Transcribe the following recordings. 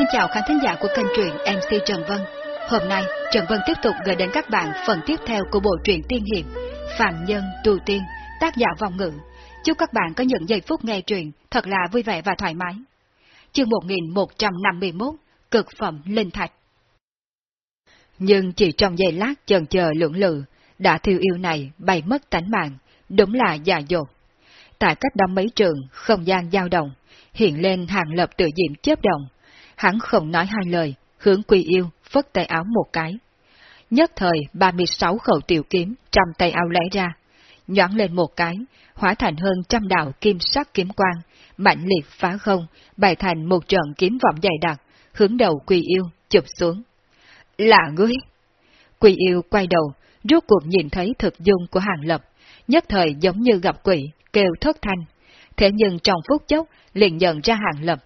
Xin chào khán thính giả của kênh truyện MC Trần Vân. Hôm nay, Trần Vân tiếp tục gửi đến các bạn phần tiếp theo của bộ truyện tiên hiệp Phạm Nhân Tu Tiên, tác giả vòng ngữ. Chúc các bạn có những giây phút nghe truyện thật là vui vẻ và thoải mái. Chương 1151, Cực phẩm Linh Thạch Nhưng chỉ trong giây lát chần chờ lưỡng lự, đã thiêu yêu này bay mất tánh mạng, đúng là già dột. Tại cách đó mấy trường, không gian dao động, hiện lên hàng lập tự diệm chớp động. Hắn không nói hai lời, hướng quy yêu, phất tay áo một cái. Nhất thời 36 khẩu tiểu kiếm trong tay áo lẽ ra, nhoãn lên một cái, hóa thành hơn trăm đạo kim sắc kiếm quang, mạnh liệt phá không, bày thành một trận kiếm vọng dày đặc, hướng đầu quy yêu, chụp xuống. Là ngươi! Quy yêu quay đầu, rốt cuộc nhìn thấy thực dung của hàng lập, nhất thời giống như gặp quỷ, kêu thất thanh. Thế nhưng trong phút chốc, liền nhận ra hàng lập.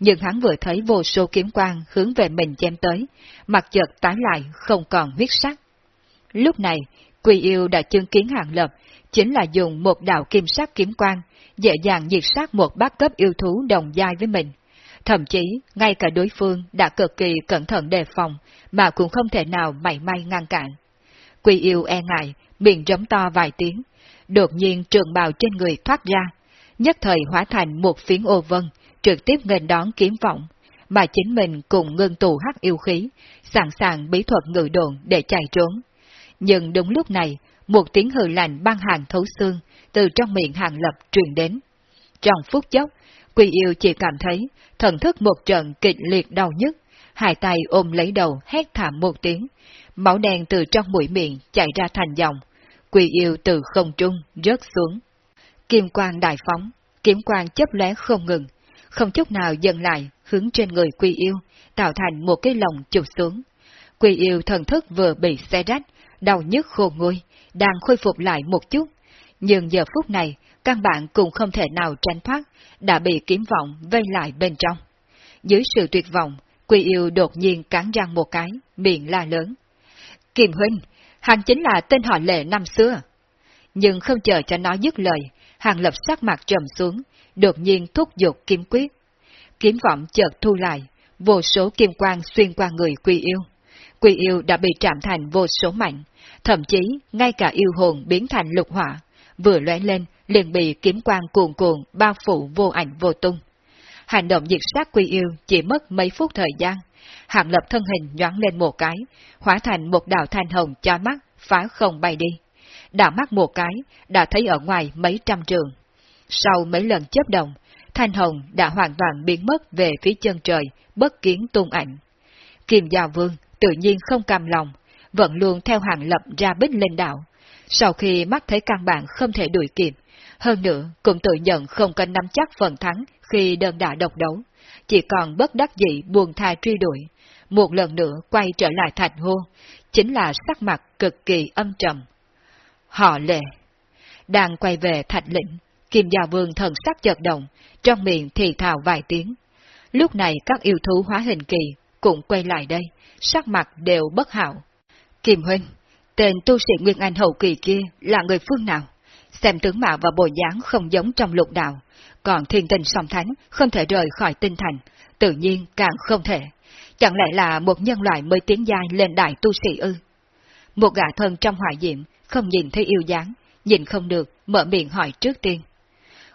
Nhưng hắn vừa thấy vô số kiếm quang hướng về mình chém tới, mặt chợt tái lại không còn huyết sắc. Lúc này, quỳ yêu đã chứng kiến hàng lập, chính là dùng một đạo kim sắc kiếm quang, dễ dàng diệt sát một bát cấp yêu thú đồng giai với mình. Thậm chí, ngay cả đối phương đã cực kỳ cẩn thận đề phòng, mà cũng không thể nào mảy may ngăn cản. Quỳ yêu e ngại, miệng rống to vài tiếng, đột nhiên trường bào trên người thoát ra, nhất thời hóa thành một phiến ô vân, trực tiếp nghênh đón kiếm vọng, mà chính mình cùng ngưng tù hắc yêu khí, sẵn sàng bí thuật ngự đồn để chạy trốn. Nhưng đúng lúc này, một tiếng hừ lạnh băng hàng thấu xương từ trong miệng hàng lập truyền đến. Trong phút chốc, quỳ yêu chỉ cảm thấy thần thức một trận kịch liệt đau nhức, hai tay ôm lấy đầu hét thảm một tiếng, máu đen từ trong mũi miệng chạy ra thành dòng, quỳ yêu từ không trung rớt xuống. Kim quang đại phóng, kiếm quang chấp lóe không ngừng, không chút nào dừng lại, hướng trên người quy yêu, tạo thành một cái lồng chụp xuống. Quy yêu thần thức vừa bị xe rách, đau nhức khô nguôi, đang khôi phục lại một chút, nhưng giờ phút này, căn bản cũng không thể nào tránh thoát, đã bị kiếm vọng vây lại bên trong. Dưới sự tuyệt vọng, Quy yêu đột nhiên cắn răng một cái, miệng la lớn. Kiềm Huynh, hắn chính là tên họ lệ năm xưa. Nhưng không chờ cho nó dứt lời, hàng lập sắc mặt trầm xuống, đột nhiên thúc giục kiếm quyết. Kiếm vọng chợt thu lại, vô số kim quang xuyên qua người quy yêu. Quy yêu đã bị chạm thành vô số mạnh, thậm chí ngay cả yêu hồn biến thành lục hỏa, vừa lóe lên liền bị kiếm quang cuồn cuộn bao phủ vô ảnh vô tung. Hành động diệt sát quy yêu chỉ mất mấy phút thời gian, hạng lập thân hình nhoáng lên một cái, hóa thành một đạo thanh hồng cho mắt, phá không bay đi. Đạo mắt một cái, đã thấy ở ngoài mấy trăm trường. Sau mấy lần chấp động, thanh hồng đã hoàn toàn biến mất về phía chân trời, bất kiến tung ảnh. Kim Giao Vương tự nhiên không cam lòng, vẫn luôn theo hàng lập ra bích lên đảo. Sau khi mắt thấy căn bản không thể đuổi kịp, hơn nữa cũng tự nhận không có nắm chắc phần thắng khi đơn đả độc đấu, chỉ còn bất đắc dĩ buồn tha truy đuổi, một lần nữa quay trở lại thành hô, chính là sắc mặt cực kỳ âm trầm. Họ lệ. Đang quay về thạch lĩnh, Kim Gia Vương thần sắc chợt động, trong miệng thì thào vài tiếng. Lúc này các yêu thú hóa hình kỳ cũng quay lại đây, sắc mặt đều bất hảo. Kim Huynh, tên tu sĩ Nguyên Anh hậu kỳ kia là người phương nào? Xem tướng mạo và bộ dáng không giống trong lục đạo, còn thiên tình song thánh không thể rời khỏi tinh thành, tự nhiên càng không thể. Chẳng lẽ là một nhân loại mới tiến giai lên đại tu sĩ ư? Một gã thân trong hỏa diệm, không nhìn thấy yêu dáng, nhìn không được, mở miệng hỏi trước tiên.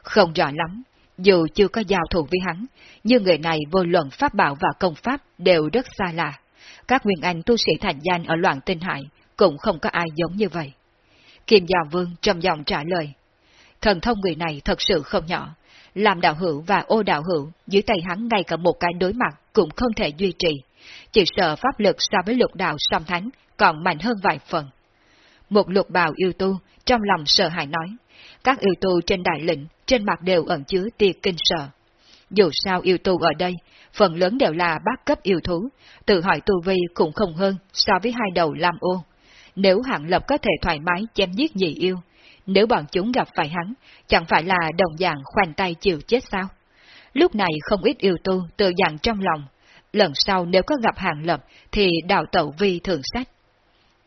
Không rõ lắm, dù chưa có giao thủ với hắn, nhưng người này vô luận pháp bảo và công pháp đều rất xa lạ. Các nguyên anh tu sĩ thành danh ở loạn tinh hải cũng không có ai giống như vậy. Kim Giao Vương trầm giọng trả lời. Thần thông người này thật sự không nhỏ. Làm đạo hữu và ô đạo hữu, dưới tay hắn ngay cả một cái đối mặt cũng không thể duy trì. Chỉ sợ pháp lực so với lục đạo song thánh còn mạnh hơn vài phần. Một lục bào yêu tu, trong lòng sợ hãi nói. Các yêu tu trên đại lĩnh, trên mặt đều ẩn chứa tia kinh sợ. Dù sao yêu tu ở đây, phần lớn đều là bác cấp yêu thú, tự hỏi tu vi cũng không hơn so với hai đầu lam ô. Nếu hạng lập có thể thoải mái chém giết nhị yêu, nếu bọn chúng gặp phải hắn, chẳng phải là đồng dạng khoanh tay chịu chết sao? Lúc này không ít yêu tu tự dạng trong lòng, lần sau nếu có gặp hàng lập thì đạo tẩu vi thường sách.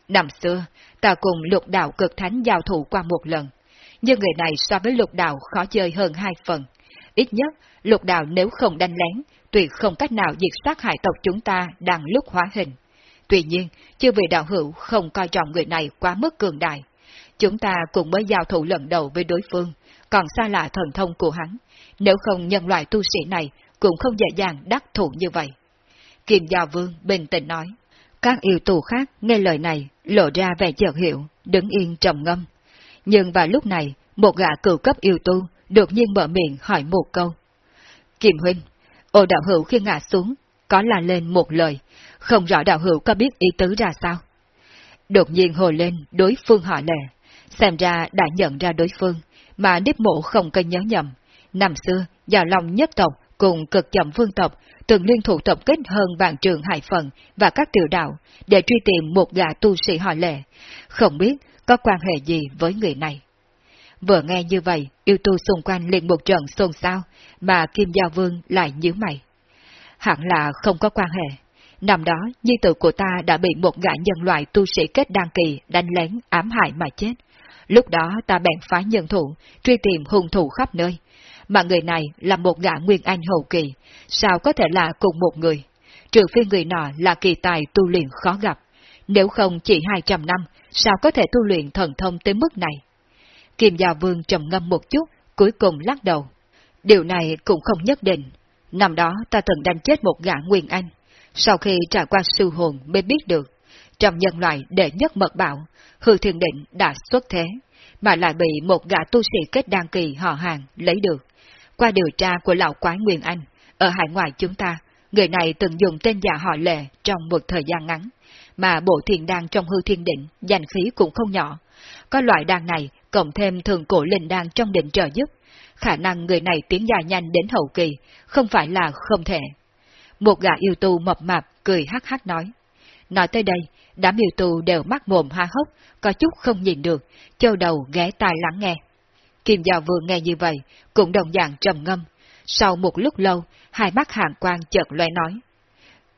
Năm xưa, ta cùng lục đạo cực thánh giao thủ qua một lần, nhưng người này so với lục đạo khó chơi hơn hai phần. ít nhất lục đạo nếu không đánh lén, tuyệt không cách nào diệt sát hại tộc chúng ta đang lúc hóa hình. Tuy nhiên, chưa vì đạo hữu không coi trọng người này quá mức cường đại. Chúng ta cũng mới giao thủ lần đầu với đối phương, còn xa lạ thần thông của hắn. Nếu không nhân loại tu sĩ này cũng không dễ dàng đắc thủ như vậy. Kim Giao Vương bình tĩnh nói. Các yêu tù khác nghe lời này lộ ra vẻ chợt hiểu, đứng yên trầm ngâm. Nhưng vào lúc này, một gã cựu cấp yêu tu đột nhiên mở miệng hỏi một câu. Kim Huynh, ô đạo hữu khi ngã xuống, có là lên một lời, không rõ đạo hữu có biết ý tứ ra sao. Đột nhiên hồi lên đối phương hỏi lệ, xem ra đã nhận ra đối phương, mà nếp Mộ không cần nhớ nhầm. Năm xưa, già lòng nhất tộc cùng cực chậm vương tộc từng liên thủ tập kết hơn vạn trường hải phần và các tiểu đạo để truy tìm một gã tu sĩ họ lệ, không biết có quan hệ gì với người này. Vừa nghe như vậy, yêu tu xung quanh liền một trận xôn xao, mà Kim Giao Vương lại nhíu mày. Hẳn là không có quan hệ. Năm đó, nhi tử của ta đã bị một gã nhân loại tu sĩ kết đăng kỳ đánh lén ám hại mà chết. Lúc đó ta bèn phá nhân thủ, truy tìm hung thủ khắp nơi. Mà người này là một gã nguyên anh hậu kỳ, sao có thể là cùng một người? Trừ phi người nọ là kỳ tài tu luyện khó gặp. Nếu không chỉ 200 năm, sao có thể tu luyện thần thông tới mức này? Kim Gia Vương trầm ngâm một chút, cuối cùng lắc đầu. Điều này cũng không nhất định. Năm đó ta từng đánh chết một gã Nguyên Anh. Sau khi trải qua sư hồn mới biết được, trong nhân loại đệ nhất mật bảo, hư thiên định đã xuất thế, mà lại bị một gã tu sĩ kết đăng kỳ họ hàng lấy được. Qua điều tra của lão quái Nguyên Anh, ở hải ngoại chúng ta, người này từng dùng tên giả họ lệ trong một thời gian ngắn, mà bộ thiền đan trong hư thiên định, danh khí cũng không nhỏ. Có loại đan này, cộng thêm thường cổ linh đan trong định trợ giúp, khả năng người này tiến dài nhanh đến hậu kỳ, không phải là không thể. Một gã yêu tu mập mạp cười hắc hắc nói. Nói tới đây, đám yêu tu đều mắt mồm hoa hốc, có chút không nhìn được, châu đầu ghé tai lắng nghe. Kim Giao Vương nghe như vậy, cũng đồng dạng trầm ngâm. Sau một lúc lâu, hai mắt hàng quang chợt loe nói.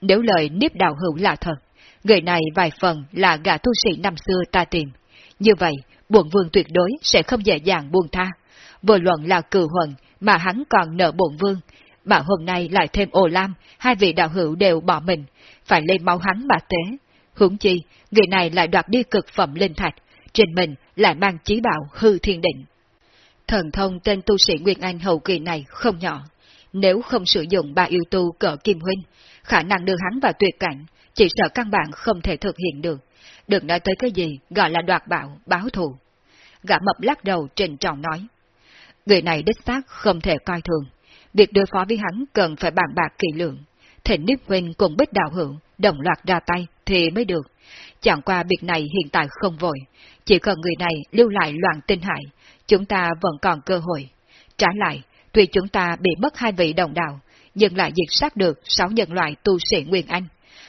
Nếu lời Niếp Đạo Hữu là thật, người này vài phần là gã tu sĩ năm xưa ta tìm. Như vậy, bổn vương tuyệt đối sẽ không dễ dàng buông tha. Vô luận là cử huận mà hắn còn nợ bổn vương, mà hôm nay lại thêm ồ lam, hai vị đạo hữu đều bỏ mình, phải lên máu hắn mà tế. Hướng chi, người này lại đoạt đi cực phẩm linh thạch, trên mình lại mang chí bảo hư thiên định. Thần thông tên tu sĩ Nguyên Anh hậu kỳ này không nhỏ, nếu không sử dụng ba yêu tu cỡ kim huynh, khả năng đưa hắn vào tuyệt cảnh, chỉ sợ căn bản không thể thực hiện được. Đừng nói tới cái gì gọi là đoạt bảo, báo thù. Gã mập lắc đầu trình trọng nói. Người này đích xác không thể coi thường. Việc đối phó với hắn cần phải bàn bạc kỳ lượng. Thịnh Niếp Huynh cùng Bích Đạo hưởng đồng loạt ra tay thì mới được. Chẳng qua việc này hiện tại không vội. Chỉ cần người này lưu lại loạn tinh hại, chúng ta vẫn còn cơ hội. Trả lại, tuy chúng ta bị mất hai vị đồng đạo, nhưng lại diệt sát được sáu nhân loại tu sĩ Nguyên Anh.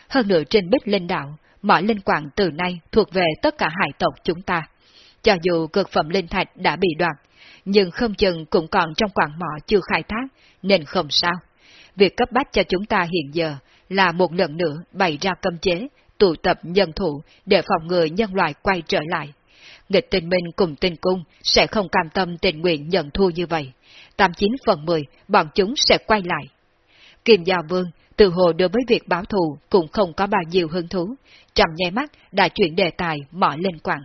Hơn nữa trên Bích Linh Đạo, mọi linh quạng từ nay thuộc về tất cả hải tộc chúng ta. Cho dù cực phẩm linh thạch đã bị đoạt, nhưng không chừng cũng còn trong quảng mỏ chưa khai thác, nên không sao. Việc cấp bách cho chúng ta hiện giờ là một lần nữa bày ra cấm chế, tụ tập nhân thủ để phòng ngừa nhân loại quay trở lại. Nghịch tình minh cùng tình cung sẽ không cam tâm tình nguyện nhận thua như vậy. 89 phần 10, bọn chúng sẽ quay lại. Kim Giao Vương, từ hồ đối với việc báo thù cũng không có bao nhiêu hứng thú, trầm nháy mắt đã chuyển đề tài mỏ lên quảng.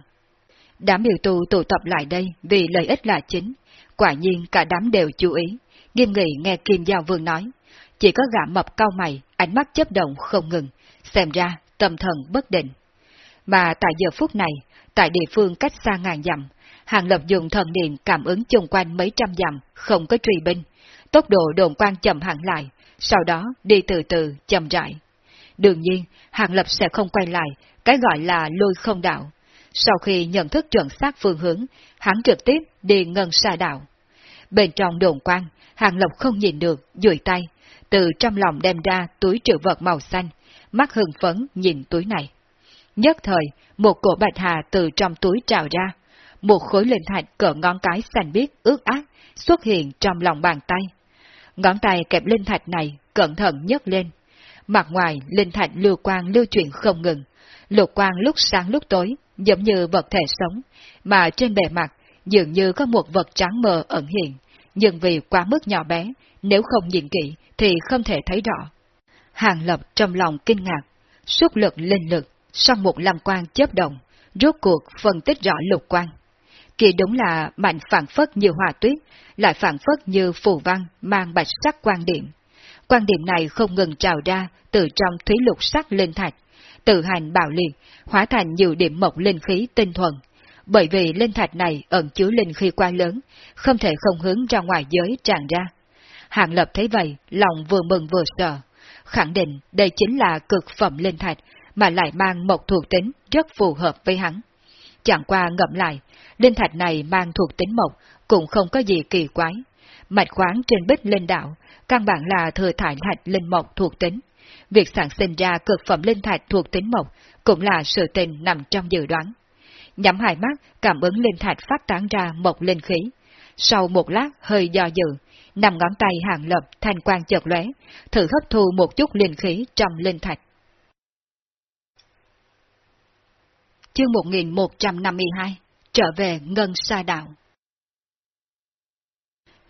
Đám biểu tu tụ tập lại đây vì lợi ích là chính, quả nhiên cả đám đều chú ý, nghiêm nghị nghe Kim Giao Vương nói. Chỉ có gã mập cao mày, ánh mắt chấp động không ngừng, xem ra tâm thần bất định. Mà tại giờ phút này, tại địa phương cách xa ngàn dặm, Hàng Lập dùng thần niệm cảm ứng chung quanh mấy trăm dặm, không có truy binh. Tốc độ đồn quan chậm hẳn lại, sau đó đi từ từ, chậm rãi. Đương nhiên, Hàng Lập sẽ không quay lại, cái gọi là lôi không đạo. Sau khi nhận thức chuẩn xác phương hướng, hắn trực tiếp đi ngân xa đạo. Bên trong đồn quan, Hàng Lập không nhìn được, duỗi tay, từ trong lòng đem ra túi trữ vật màu xanh, mắt hưng phấn nhìn túi này. Nhất thời, một cổ bạch hà từ trong túi trào ra, một khối linh thạch cỡ ngón cái xanh biếc ướt át xuất hiện trong lòng bàn tay. Ngón tay kẹp linh thạch này cẩn thận nhấc lên. Mặt ngoài linh thạch lưu quang lưu chuyển không ngừng, lục quang lúc sáng lúc tối, giống như vật thể sống, mà trên bề mặt dường như có một vật trắng mờ ẩn hiện, nhưng vì quá mức nhỏ bé, nếu không nhìn kỹ thì không thể thấy rõ. Hàng Lập trong lòng kinh ngạc, xuất lực linh lực, sau một lam quan chớp động, rốt cuộc phân tích rõ lục quan. Kỳ đúng là mạnh phản phất như hòa tuyết, lại phản phất như phù văn mang bạch sắc quan điểm. Quan điểm này không ngừng trào ra từ trong thúy lục sắc linh thạch, tự hành bạo liệt, hóa thành nhiều điểm mộc linh khí tinh thuần. Bởi vì linh thạch này ẩn chứa linh khí quá lớn, không thể không hướng ra ngoài giới tràn ra. Hạng Lập thấy vậy, lòng vừa mừng vừa sợ, khẳng định đây chính là cực phẩm linh thạch mà lại mang một thuộc tính rất phù hợp với hắn. Chẳng qua ngậm lại, linh thạch này mang thuộc tính mộc cũng không có gì kỳ quái. Mạch khoáng trên bích linh đạo, căn bản là thừa thải thạch linh mộc thuộc tính. Việc sản sinh ra cực phẩm linh thạch thuộc tính mộc cũng là sự tình nằm trong dự đoán. Nhắm hai mắt, cảm ứng linh thạch phát tán ra một linh khí. Sau một lát hơi do dự, nằm ngón tay hàng lập thanh quan chợt lóe, thử hấp thu một chút linh khí trong linh thạch. Chương 1152 Trở về Ngân Sa Đạo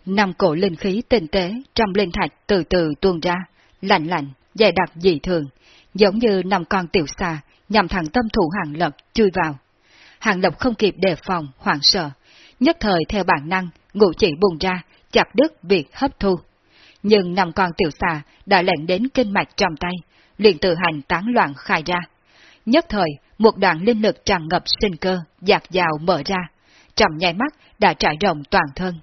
Năm cổ linh khí tinh tế trong linh thạch từ từ tuôn ra, lạnh lạnh, dày đặc dị thường, giống như năm con tiểu xà nhằm thẳng tâm thủ hàng lập chui vào. Hàng lập không kịp đề phòng, hoảng sợ, nhất thời theo bản năng, ngụ chỉ bùng ra, chặt đứt việc hấp thu. Nhưng năm con tiểu xà đã lệnh đến kinh mạch trong tay, liền tự hành tán loạn khai ra. Nhất thời, một đoạn linh lực tràn ngập sinh cơ, dạt dào mở ra, trong nhai mắt đã trải rộng toàn thân.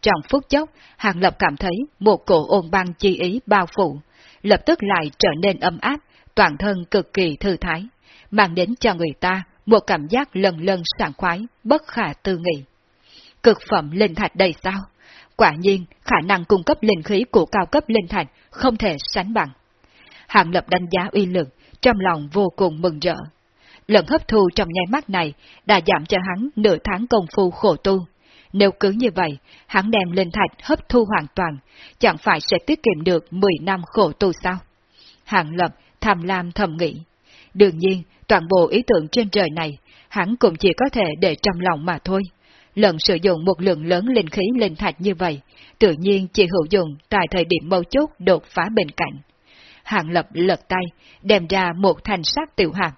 Trong phút chốc, Hàng Lập cảm thấy một cổ ôn băng chi ý bao phủ, lập tức lại trở nên âm áp, toàn thân cực kỳ thư thái, mang đến cho người ta một cảm giác lần lần sảng khoái, bất khả tư nghị. Cực phẩm linh thạch đầy sao? Quả nhiên, khả năng cung cấp linh khí của cao cấp linh thạch không thể sánh bằng. Hàng Lập đánh giá uy lực, trong lòng vô cùng mừng rỡ. Lần hấp thu trong nháy mắt này đã giảm cho hắn nửa tháng công phu khổ tu. Nếu cứ như vậy, hắn đem linh thạch hấp thu hoàn toàn, chẳng phải sẽ tiết kiệm được 10 năm khổ tu sao? Hạng lập tham lam thầm nghĩ. Đương nhiên, toàn bộ ý tưởng trên trời này, hắn cũng chỉ có thể để trong lòng mà thôi. Lần sử dụng một lượng lớn linh khí linh thạch như vậy, tự nhiên chỉ hữu dụng tại thời điểm mâu chốt đột phá bên cạnh. Hạng lập lật tay, đem ra một thanh sắc tiểu hạt.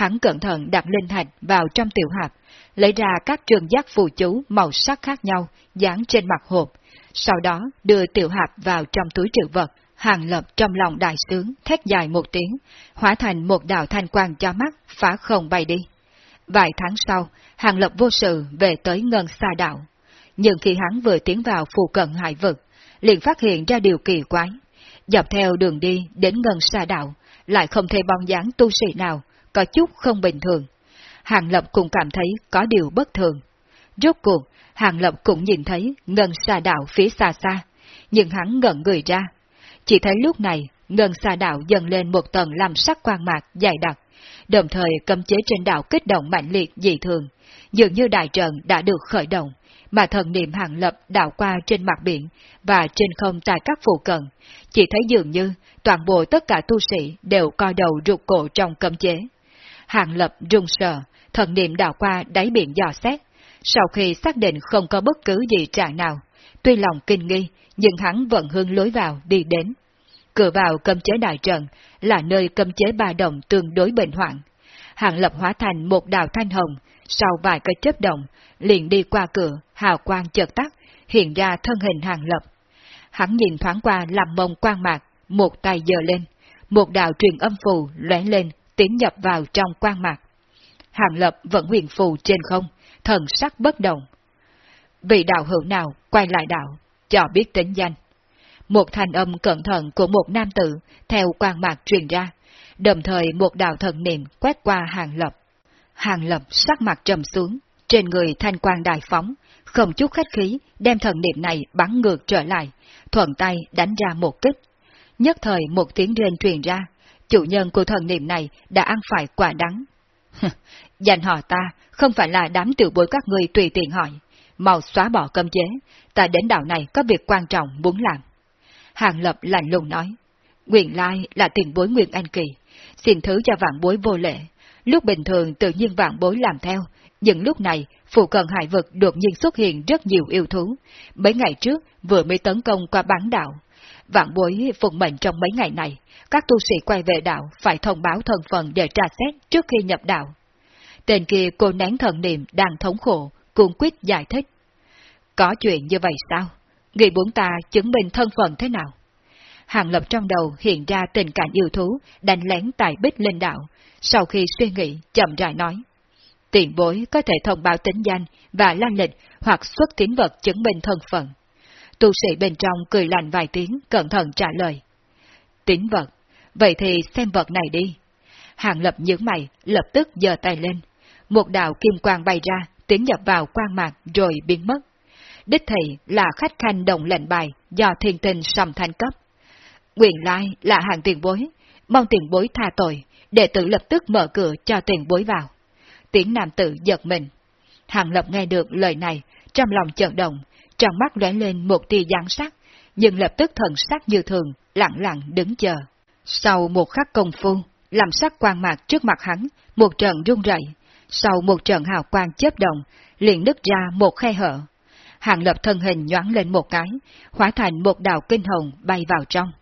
Hắn cẩn thận đặt linh thạch vào trong tiểu hạt, lấy ra các trường giác phù chú màu sắc khác nhau, dán trên mặt hộp, sau đó đưa tiểu hạt vào trong túi trữ vật, hàng lập trong lòng đại sướng, thét dài một tiếng, hóa thành một đạo thanh quang cho mắt, phá không bay đi. Vài tháng sau, hàng lập vô sự về tới ngân xa đạo. Nhưng khi hắn vừa tiến vào phù cận hải vực, liền phát hiện ra điều kỳ quái. Dọc theo đường đi đến ngân xa đạo, lại không thấy bóng dáng tu sĩ nào, có chút không bình thường. Hàng Lập cũng cảm thấy có điều bất thường. Rốt cuộc, Hàng Lập cũng nhìn thấy ngân xa đạo phía xa xa, nhưng hắn ngẩn người ra. Chỉ thấy lúc này, ngân xa đạo dần lên một tầng làm sắc quang mạc dài đặc, đồng thời cấm chế trên đạo kích động mạnh liệt dị thường, dường như đại trận đã được khởi động, mà thần niệm hàng lập đảo qua trên mặt biển và trên không tại các phụ cận, chỉ thấy dường như toàn bộ tất cả tu sĩ đều co đầu rụt cổ trong cấm chế. Hàng lập run sợ, thần niệm đảo qua đáy biển dò xét, sau khi xác định không có bất cứ gì trạng nào, tuy lòng kinh nghi, nhưng hắn vẫn hướng lối vào đi đến. Cửa vào cấm chế đại trận là nơi cấm chế ba đồng tương đối bệnh hoạn. Hàng lập hóa thành một đào thanh hồng, sau vài cái chớp động, liền đi qua cửa, hào quang chợt tắt, hiện ra thân hình hàng lập. Hắn nhìn thoáng qua làm mông quang mạc, một tay giơ lên, một đạo truyền âm phù lóe lên, tiến nhập vào trong quan mạc. Hàng lập vẫn huyền phù trên không, thần sắc bất động. Vị đạo hữu nào quay lại đạo, cho biết tính danh. Một thanh âm cẩn thận của một nam tử theo quan mạc truyền ra, đồng thời một đạo thần niệm quét qua hàng lập. Hàng lập sắc mặt trầm xuống, trên người thanh quan đại phóng, không chút khách khí đem thần niệm này bắn ngược trở lại, thuận tay đánh ra một kích. Nhất thời một tiếng rên truyền ra, chủ nhân của thần niệm này đã ăn phải quả đắng. dành họ ta không phải là đám tiểu bối các ngươi tùy tiện hỏi, mau xóa bỏ cấm chế, ta đến đảo này có việc quan trọng muốn làm. Hàng Lập lạnh lùng nói, Nguyện Lai là tiền bối Nguyên Anh Kỳ, xin thứ cho vạn bối vô lệ, Lúc bình thường tự nhiên vạn bối làm theo, nhưng lúc này phụ cận hải vực đột nhiên xuất hiện rất nhiều yêu thú. Mấy ngày trước vừa mới tấn công qua bán đảo. Vạn bối phụng mệnh trong mấy ngày này, các tu sĩ quay về đạo phải thông báo thân phận để tra xét trước khi nhập đạo. Tên kia cô nén thần niệm đang thống khổ, cuồng quyết giải thích. Có chuyện như vậy sao? Người muốn ta chứng minh thân phận thế nào? Hàng Lập trong đầu hiện ra tình cảnh yêu thú đánh lén tại bích linh đạo, sau khi suy nghĩ chậm rãi nói. Tiền bối có thể thông báo tính danh và lan lịch hoặc xuất tín vật chứng minh thân phận. Tu sĩ bên trong cười lạnh vài tiếng, cẩn thận trả lời. Tín vật, vậy thì xem vật này đi. Hàng Lập nhướng mày, lập tức giơ tay lên. Một đạo kim quang bay ra, tiến nhập vào quang mạc rồi biến mất. Đích thị là khách khanh đồng lệnh bài do thiên tinh sầm thanh cấp. Quyền lai là hàng tiền bối, mong tiền bối tha tội, đệ tử lập tức mở cửa cho tiền bối vào. Tiếng nam tử giật mình. Hàng lập nghe được lời này, trong lòng chợt động, trong mắt lóe lên một tia giáng sắc, nhưng lập tức thần sắc như thường, lặng lặng đứng chờ. Sau một khắc công phu, làm sắc quang mạc trước mặt hắn, một trận rung rẩy, sau một trận hào quang chớp động, liền nứt ra một khe hở. Hàng lập thân hình nhoáng lên một cái, hóa thành một đạo kinh hồng bay vào trong.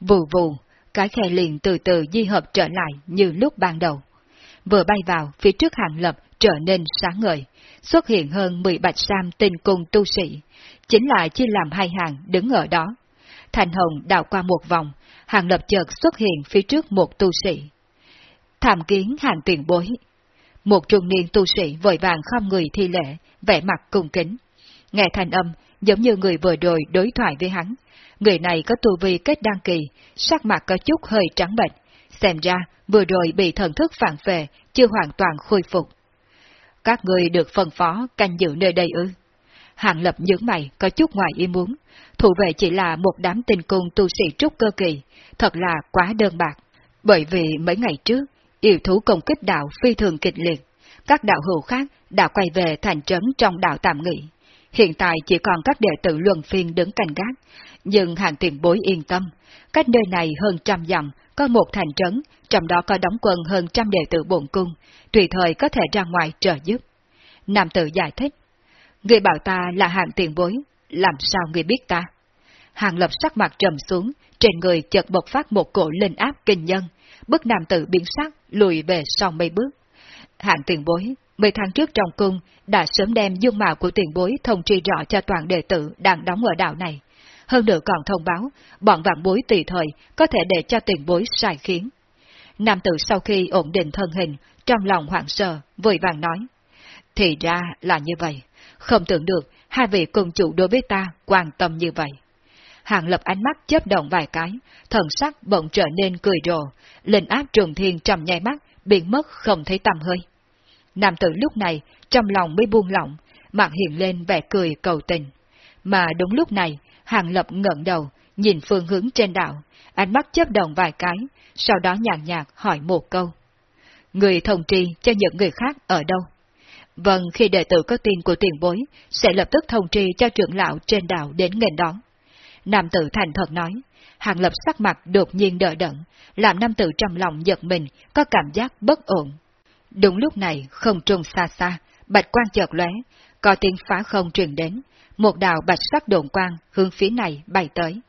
Vù vù, cái khe liền từ từ di hợp trở lại như lúc ban đầu. Vừa bay vào, phía trước hàng lập trở nên sáng ngời, xuất hiện hơn 10 bạch sam tinh cung tu sĩ, chính là chia làm hai hàng đứng ở đó. Thành hồng đào qua một vòng, hàng lập chợt xuất hiện phía trước một tu sĩ. Thảm kiến hàng tiền bối. Một trung niên tu sĩ vội vàng không người thi lễ, vẻ mặt cung kính. Nghe thanh âm, giống như người vừa rồi đối thoại với hắn. Người này có tu vi kết đăng kỳ, sắc mặt có chút hơi trắng bệnh. Xem ra, vừa rồi bị thần thức phản phệ, chưa hoàn toàn khôi phục. Các người được phân phó canh giữ nơi đây ư. Hàng lập những mày có chút ngoài ý muốn. Thủ vệ chỉ là một đám tình cung tu sĩ trúc cơ kỳ, thật là quá đơn bạc. Bởi vì mấy ngày trước, yêu thú công kích đạo phi thường kịch liệt. Các đạo hữu khác đã quay về thành trấn trong đạo tạm nghỉ. Hiện tại chỉ còn các đệ tử luân phiên đứng canh gác, nhưng hàng tiền bối yên tâm, cách nơi này hơn trăm dặm, có một thành trấn, trong đó có đóng quân hơn trăm đệ tử bổn cung, tùy thời có thể ra ngoài trợ giúp. Nam tử giải thích, người bảo ta là hàng tiền bối, làm sao người biết ta? Hàng lập sắc mặt trầm xuống, trên người chợt bộc phát một cổ linh áp kinh nhân, bức nam tử biến sắc, lùi về sau mấy bước. Hạng tiền bối, mấy tháng trước trong cung, đã sớm đem dương mạo của tiền bối thông tri rõ cho toàn đệ tử đang đóng ở đảo này. Hơn nữa còn thông báo, bọn vạn bối tùy thời có thể để cho tiền bối sai khiến. Nam tử sau khi ổn định thân hình, trong lòng hoảng sợ, vội vàng nói. Thì ra là như vậy, không tưởng được hai vị cùng chủ đối với ta quan tâm như vậy. Hàng lập ánh mắt chớp động vài cái, thần sắc bỗng trở nên cười rồ, linh áp trường thiên trầm nhai mắt, biến mất không thấy tầm hơi. Nam tử lúc này, trong lòng mới buông lỏng, mặt hiện lên vẻ cười cầu tình. Mà đúng lúc này, Hàng Lập ngẩng đầu, nhìn phương hướng trên đảo, ánh mắt chớp động vài cái, sau đó nhàn nhạt hỏi một câu. Người thông tri cho những người khác ở đâu? Vâng, khi đệ tử có tin của tiền bối, sẽ lập tức thông tri cho trưởng lão trên đảo đến nghênh đón. Nam tử thành thật nói, Hàng Lập sắc mặt đột nhiên đỡ đẫn, làm nam tử trong lòng giật mình, có cảm giác bất ổn. Đúng lúc này, không trung xa xa, bạch quang chợt lóe, có tiếng phá không truyền đến, một đạo bạch sắc đồn quang hướng phía này bay tới.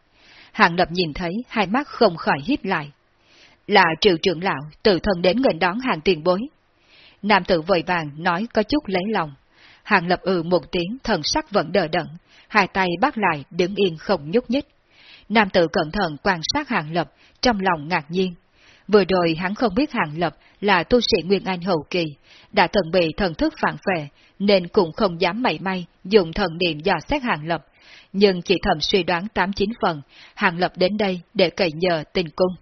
Hàng lập nhìn thấy hai mắt không khỏi híp lại. Là triệu trưởng lão tự thân đến nghênh đón hàng tiền bối. Nam tử vội vàng nói có chút lấy lòng. Hàng lập ừ một tiếng thần sắc vẫn đờ đẫn, hai tay bắt lại đứng yên không nhúc nhích. Nam tử cẩn thận quan sát hàng lập, trong lòng ngạc nhiên. Vừa rồi hắn không biết Hàng Lập là tu sĩ Nguyên Anh hậu kỳ, đã từng bị thần thức phản phệ, nên cũng không dám mảy may dùng thần niệm dò xét Hàng Lập. Nhưng chỉ thầm suy đoán 8-9 phần, Hàng Lập đến đây để cậy nhờ tình cung.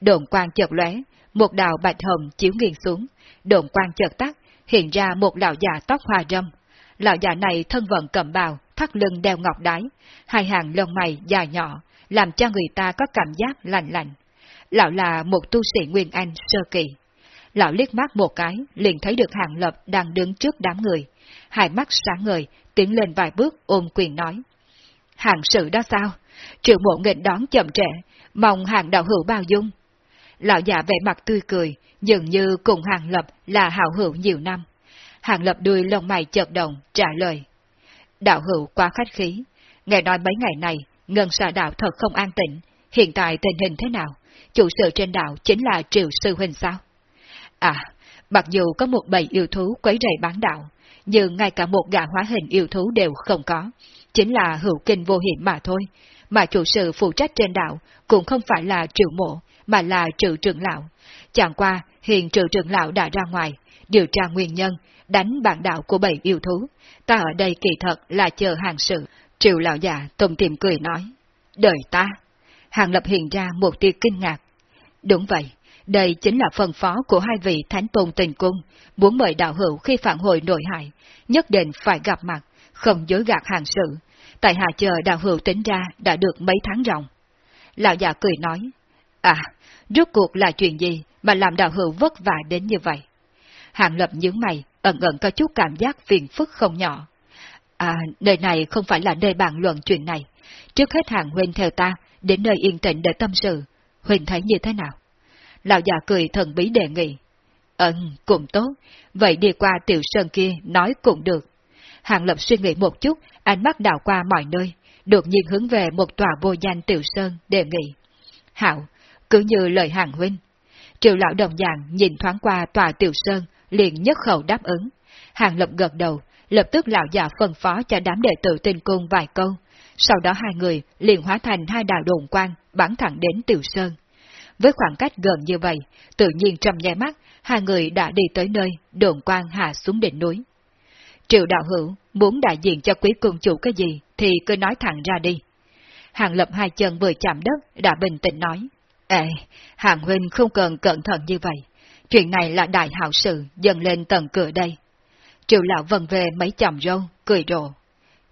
Đồn quang chợt lóe, một đạo bạch hồng chiếu nghiêng xuống, đồn quang chợt tắt, hiện ra một lão già tóc hoa râm. Lão già này thân vận cầm bào, thắt lưng đeo ngọc đái, hai hàng lông mày dài nhỏ, làm cho người ta có cảm giác lạnh lạnh lão là một tu sĩ Nguyên Anh sơ kỳ. Lão liếc mắt một cái, liền thấy được Hàng Lập đang đứng trước đám người. Hai mắt sáng ngời, tiến lên vài bước ôm quyền nói. Hàng sự đó sao? Triệu mộ nghịch đón chậm trễ, mong hàng đạo hữu bao dung lão già vẻ mặt tươi cười, dường như cùng Hàng Lập là hảo hữu nhiều năm. Hàng Lập đuôi lông mày chợt động, trả lời. Đạo hữu quá khách khí, nghe nói mấy ngày này, ngân xà đạo thật không an tĩnh, hiện tại tình hình thế nào? Chủ sự trên đạo chính là Triệu Sư Huynh sao? À, mặc dù có một bầy yêu thú quấy rầy bán đạo, nhưng ngay cả một gã hóa hình yêu thú đều không có, chính là hữu kinh vô hiểm mà thôi, mà chủ sự phụ trách trên đạo cũng không phải là triệu mộ, mà là triệu trưởng lão. Chẳng qua, hiện triệu trưởng lão đã ra ngoài, điều tra nguyên nhân, đánh bản đạo của bảy yêu thú. Ta ở đây kỳ thật là chờ hàng sự. Triệu lão già tùm tìm cười nói. Đời ta. Hàng lập hiện ra một tia kinh ngạc. Đúng vậy, đây chính là phần phó của hai vị thánh tôn tình cung, muốn mời đạo hữu khi phản hồi nội hại, nhất định phải gặp mặt, không dối gạt hàng sự. Tại hạ chờ đạo hữu tính ra đã được mấy tháng ròng. Lão già cười nói, à, rốt cuộc là chuyện gì mà làm đạo hữu vất vả đến như vậy? Hàng lập nhướng mày, ẩn ẩn có chút cảm giác phiền phức không nhỏ. À, nơi này không phải là nơi bàn luận chuyện này. Trước hết hàng huynh theo ta, đến nơi yên tĩnh để tâm sự. Huynh thấy như thế nào? Lão già cười thần bí đề nghị. Ừm, cũng tốt. Vậy đi qua tiểu sơn kia nói cũng được. Hàng Lập suy nghĩ một chút, ánh mắt đảo qua mọi nơi, đột nhiên hướng về một tòa vô danh tiểu sơn đề nghị. Hảo, cứ như lời hàng huynh. Triệu lão đồng dạng nhìn thoáng qua tòa tiểu sơn, liền nhất khẩu đáp ứng. Hàng Lập gật đầu, lập tức lão già phân phó cho đám đệ tử tinh cung vài câu. Sau đó hai người liền hóa thành hai đạo đồn quang, bắn thẳng đến tiểu sơn. Với khoảng cách gần như vậy, tự nhiên trong nháy mắt, hai người đã đi tới nơi đồn quang hạ xuống đỉnh núi. Triệu đạo hữu, muốn đại diện cho quý cung chủ cái gì thì cứ nói thẳng ra đi. Hàng lập hai chân vừa chạm đất đã bình tĩnh nói. Ê, hàng huynh không cần cẩn thận như vậy. Chuyện này là đại hảo sự dần lên tầng cửa đây. Triệu lão vần về mấy chầm râu, cười rộ.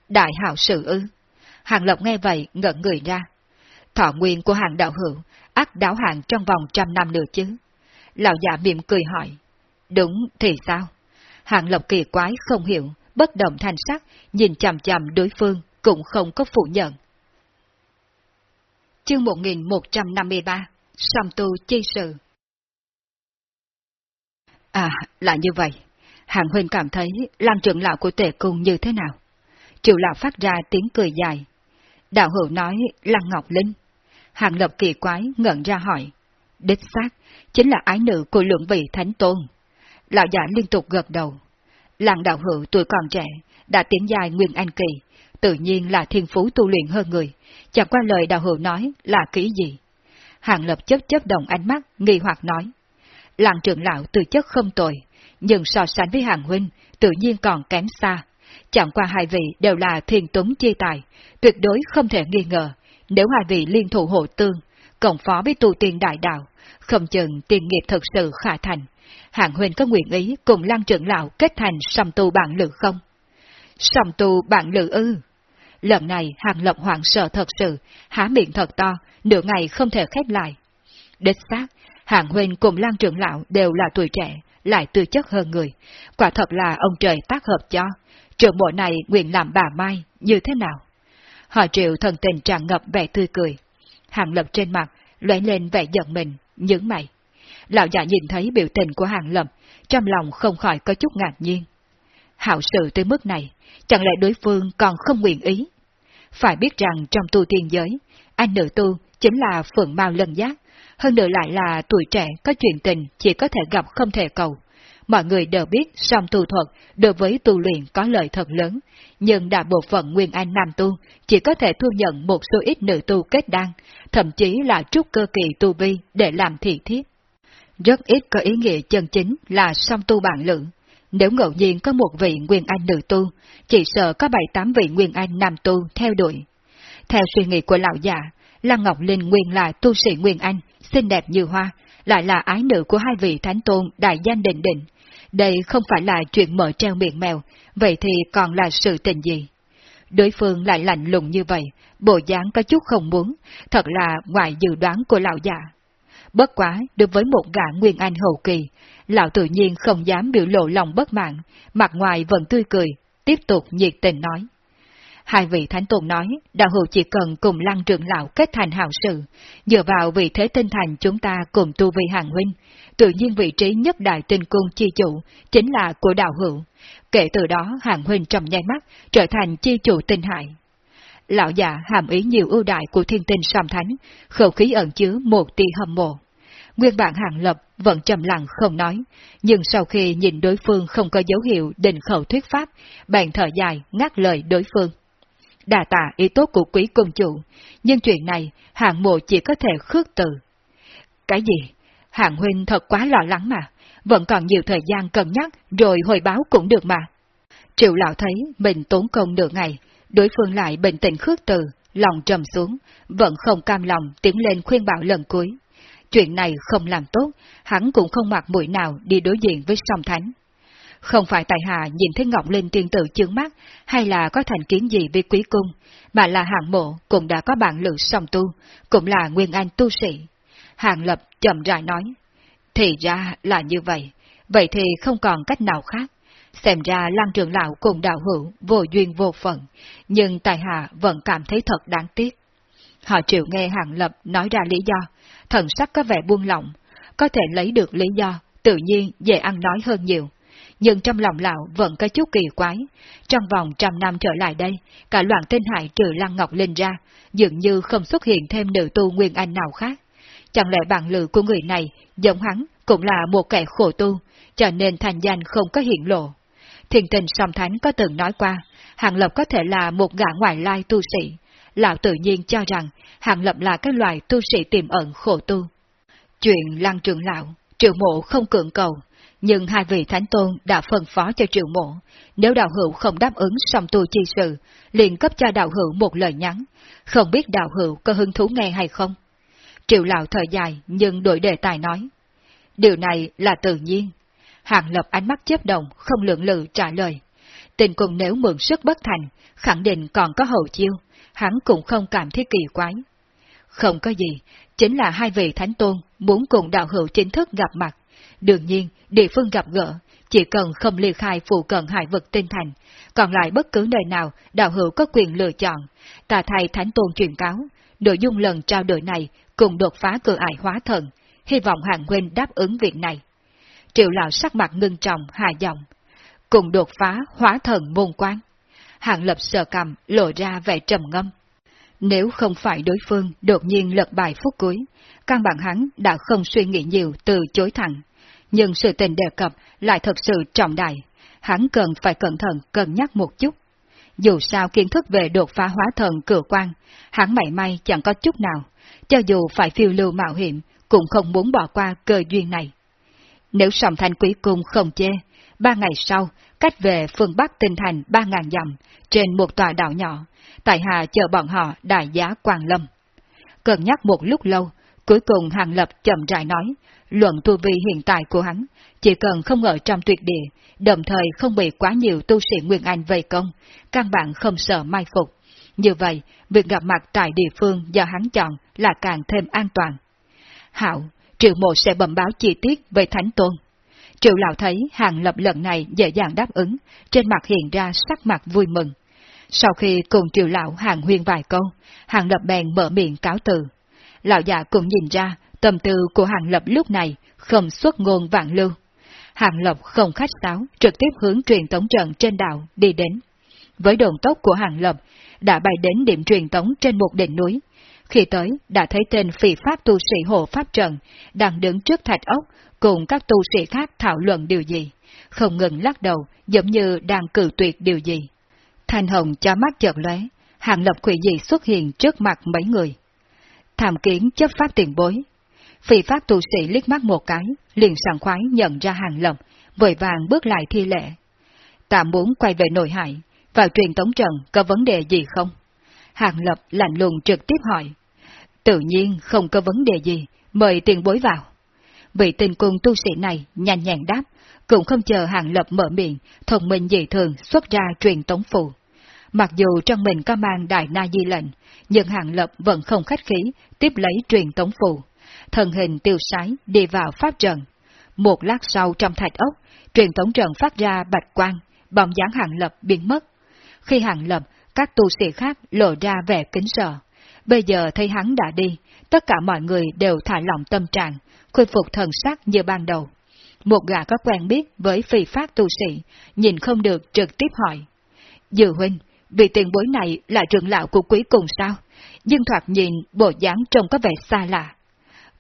Đại hảo sự ư. Hàng lộc nghe vậy ngẩn người ra. Thọ nguyên của hàng đạo hữu, ác đáo hàng trong vòng trăm năm nữa chứ. Lão già mỉm cười hỏi. Đúng thì sao? Hàng Lộc kỳ quái không hiểu, bất động thanh sắc, nhìn chằm chằm đối phương, cũng không có phủ nhận. Chương 1153 Song tu chi sự À, là như vậy. Hàng huynh cảm thấy Lam trưởng lão của tể cung như thế nào? Triệu lão phát ra tiếng cười dài. Đạo hữu nói Lăng Ngọc Linh. Hàng lập kỳ quái ngẩn ra hỏi. Đích xác, chính là ái nữ của lượng vị thánh tôn. Lão giả liên tục gật đầu. Làng đạo hữu tuổi còn trẻ, đã tiến dài nguyên anh kỳ, tự nhiên là thiên phú tu luyện hơn người, chẳng qua lời đạo hữu nói là kỹ gì. Hàng lập chấp chấp đồng ánh mắt, nghi hoặc nói. Làng trưởng lão từ chất không tồi, nhưng so sánh với hàng huynh, tự nhiên còn kém xa. Chẳng qua hai vị đều là thiên tuấn chi tài, tuyệt đối không thể nghi ngờ, nếu hai vị liên thủ hộ tương, cộng phó với tu tiên đại đạo, không chừng tiền nghiệp thật sự khả thành. Hạng huynh có nguyện ý cùng lăng trưởng lão kết thành sòng tu bạn lự không? Sòng tu bạn lự ư? Lần này hàng lập hoảng sợ thật sự, há miệng thật to, nửa ngày không thể khép lại. Đích xác, hạng huynh cùng lăng trưởng lão đều là tuổi trẻ, lại tư chất hơn người. Quả thật là ông trời tác hợp cho. Trưởng bộ này nguyện làm bà Mai, như thế nào? Họ triệu thần tình tràn ngập vẻ tươi cười. Hàng lập trên mặt, lóe lên vẻ giận mình, những mày. Lão già nhìn thấy biểu tình của hàng lầm, trong lòng không khỏi có chút ngạc nhiên. Hảo sự tới mức này, chẳng lẽ đối phương còn không nguyện ý? Phải biết rằng trong tu tiên giới, anh nữ tu chính là phượng mau lân giác, hơn nữa lại là tuổi trẻ có chuyện tình chỉ có thể gặp không thể cầu. Mọi người đều biết song tu thuật đối với tu luyện có lợi thật lớn, nhưng đại bộ phận nguyên anh nam tu chỉ có thể thu nhận một số ít nữ tu kết đan, thậm chí là trúc cơ kỳ tu vi để làm thị thiết. Rất ít có ý nghĩa chân chính là song tu bản lượng. Nếu ngẫu nhiên có một vị nguyên anh nữ tu, chỉ sợ có bảy tám vị nguyên anh nam tu theo đuổi. Theo suy nghĩ của lão già, Lăng Ngọc Linh nguyên là tu sĩ nguyên anh, xinh đẹp như hoa, lại là ái nữ của hai vị thánh tôn đại danh định định. Đây không phải là chuyện mở treo miệng mèo, vậy thì còn là sự tình gì? Đối phương lại lạnh lùng như vậy, bộ dáng có chút không muốn, thật là ngoài dự đoán của lão già. Bất quá, đối với một gã Nguyên Anh hậu kỳ, lão tự nhiên không dám biểu lộ lòng bất mãn, mặt ngoài vẫn tươi cười, tiếp tục nhiệt tình nói. Hai vị thánh tôn nói, đạo hữu chỉ cần cùng lăng trưởng lão kết thành hảo sự, dựa vào vị thế tinh thành chúng ta cùng tu vi hàng huynh, tự nhiên vị trí nhất đại tinh cung chi chủ chính là của đạo hữu. Kể từ đó hàng huynh trong nháy mắt trở thành chi chủ tinh hại. Lão già hàm ý nhiều ưu đại của thiên tinh song thánh, khẩu khí ẩn chứa một tia hâm mộ. Nguyên bản hàng lập vẫn trầm lặng không nói, nhưng sau khi nhìn đối phương không có dấu hiệu định khẩu thuyết pháp, bạn thở dài ngắt lời đối phương. Đà tạ ý tốt của quý công chủ, nhưng chuyện này hạng mộ chỉ có thể khước từ. Cái gì? Hạng huynh thật quá lo lắng mà, vẫn còn nhiều thời gian cân nhắc rồi hồi báo cũng được mà. Triệu lão thấy mình tốn công nửa ngày, đối phương lại bình tĩnh khước từ, lòng trầm xuống, vẫn không cam lòng tiến lên khuyên bảo lần cuối. Chuyện này không làm tốt, hắn cũng không mặc mũi nào đi đối diện với song thánh. Không phải tại hạ nhìn thấy Ngọc Linh tiên tử chướng mắt, hay là có thành kiến gì với quý cung, mà là hạng mộ cũng đã có bạn lự song tu, cũng là nguyên anh tu sĩ. Hạng lập chậm rãi nói, thì ra là như vậy, vậy thì không còn cách nào khác. Xem ra lăng trưởng lão cùng đạo hữu vô duyên vô phận, nhưng tài hạ vẫn cảm thấy thật đáng tiếc. Họ chịu nghe Hàng Lập nói ra lý do, thần sắc có vẻ buông lỏng, có thể lấy được lý do, tự nhiên dễ ăn nói hơn nhiều. Nhưng trong lòng lão vẫn có chút kỳ quái, trong vòng trăm năm trở lại đây, cả loạn tinh hải trừ Lăng Ngọc Linh ra, dường như không xuất hiện thêm nữ tu Nguyên Anh nào khác. Chẳng lẽ bạn lự của người này, giống hắn, cũng là một kẻ khổ tu, cho nên thành danh không có hiện lộ. Thiền tình song thánh có từng nói qua, Hàng Lập có thể là một gã ngoại lai tu sĩ. Lão tự nhiên cho rằng Hàng Lập là cái loài tu sĩ tiềm ẩn khổ tu. Chuyện lăng trưởng lão, triệu mộ không cưỡng cầu, nhưng hai vị thánh tôn đã phân phó cho triệu mộ, nếu đạo hữu không đáp ứng song tu chi sự, liền cấp cho đạo hữu một lời nhắn, không biết đạo hữu có hứng thú nghe hay không. Triệu lão thời dài nhưng đổi đề tài nói. Điều này là tự nhiên. Hàng lập ánh mắt chớp động, không lượng lự trả lời. Tình cùng nếu mượn sức bất thành, khẳng định còn có hậu chiêu, hắn cũng không cảm thấy kỳ quái. Không có gì, chính là hai vị thánh tôn muốn cùng đạo hữu chính thức gặp mặt. Đương nhiên, địa phương gặp gỡ, chỉ cần không ly khai phụ cận hải vực tinh thành, còn lại bất cứ nơi nào đạo hữu có quyền lựa chọn. Tà thầy thánh tôn truyền cáo, nội dung lần trao đổi này cùng đột phá cửa ải hóa thần, hy vọng hàng huynh đáp ứng việc này. Triệu lão sắc mặt ngưng trọng, hạ giọng, cùng đột phá hóa thần môn quán. Hạng lập sờ cầm, lộ ra vẻ trầm ngâm. Nếu không phải đối phương đột nhiên lật bài phút cuối, căn bản hắn đã không suy nghĩ nhiều từ chối thẳng. Nhưng sự tình đề cập lại thật sự trọng đại, hắn cần phải cẩn thận cân nhắc một chút. Dù sao kiến thức về đột phá hóa thần cửa quan, hắn mảy may chẳng có chút nào, cho dù phải phiêu lưu mạo hiểm, cũng không muốn bỏ qua cơ duyên này. Nếu sòng thanh quý cung không chê, ba ngày sau, cách về phương Bắc tinh thành ba ngàn dặm, trên một tòa đảo nhỏ, tại hạ chờ bọn họ đại giá Quang Lâm. Cân nhắc một lúc lâu, cuối cùng Hàng Lập chậm rãi nói, luận tu vi hiện tại của hắn, chỉ cần không ở trong tuyệt địa, đồng thời không bị quá nhiều tu sĩ Nguyên Anh vây công, căn bản không sợ mai phục. Như vậy, việc gặp mặt tại địa phương do hắn chọn là càng thêm an toàn. Hảo, triệu mộ sẽ bẩm báo chi tiết về Thánh Tôn. Triệu lão thấy hàng lập lần này dễ dàng đáp ứng, trên mặt hiện ra sắc mặt vui mừng. Sau khi cùng triệu lão hàng huyên vài câu, hàng lập bèn mở miệng cáo từ. Lão già cũng nhìn ra, tâm tư của hàng lập lúc này không xuất ngôn vạn lưu. Hàng lập không khách sáo, trực tiếp hướng truyền tống trận trên đảo đi đến. Với đồn tốc của hàng lập, đã bay đến điểm truyền tống trên một đỉnh núi. Khi tới, đã thấy tên phỉ pháp tu sĩ hộ pháp trận, đang đứng trước thạch ốc, cùng các tu sĩ khác thảo luận điều gì. Không ngừng lắc đầu, giống như đang cử tuyệt điều gì. Thanh hồng cho mắt chợt lóe, hàng lập quỷ dị xuất hiện trước mặt mấy người. Tham kiến chấp pháp tiền bối. Phi pháp tu sĩ liếc mắt một cái, liền sẵn khoái nhận ra hàng lập, vội vàng bước lại thi lệ. Tạm muốn quay về nội hải, vào truyền tống trận có vấn đề gì không? Hàng lập lạnh lùng trực tiếp hỏi. Tự nhiên không có vấn đề gì, mời tiền bối vào. Vị tình cung tu sĩ này nhanh nhàng đáp, cũng không chờ hàng lập mở miệng, thông minh dị thường xuất ra truyền tống phù. Mặc dù trong mình có mang đại na di lệnh, nhưng hàng lập vẫn không khách khí, tiếp lấy truyền tống phù. Thần hình tiêu sái đi vào pháp trận. Một lát sau trong thạch ốc, truyền tống trận phát ra bạch quang, bóng dáng hàng lập biến mất. Khi hàng lập các tu sĩ khác lộ ra vẻ kính sợ. Bây giờ thấy hắn đã đi, tất cả mọi người đều thả lỏng tâm trạng, khôi phục thần sắc như ban đầu. Một gã có quen biết với phi pháp tu sĩ, nhìn không được trực tiếp hỏi. Dự huynh, vị tiền bối này là trưởng lão của quý cùng sao? Dương thoạt nhìn bộ dáng trông có vẻ xa lạ.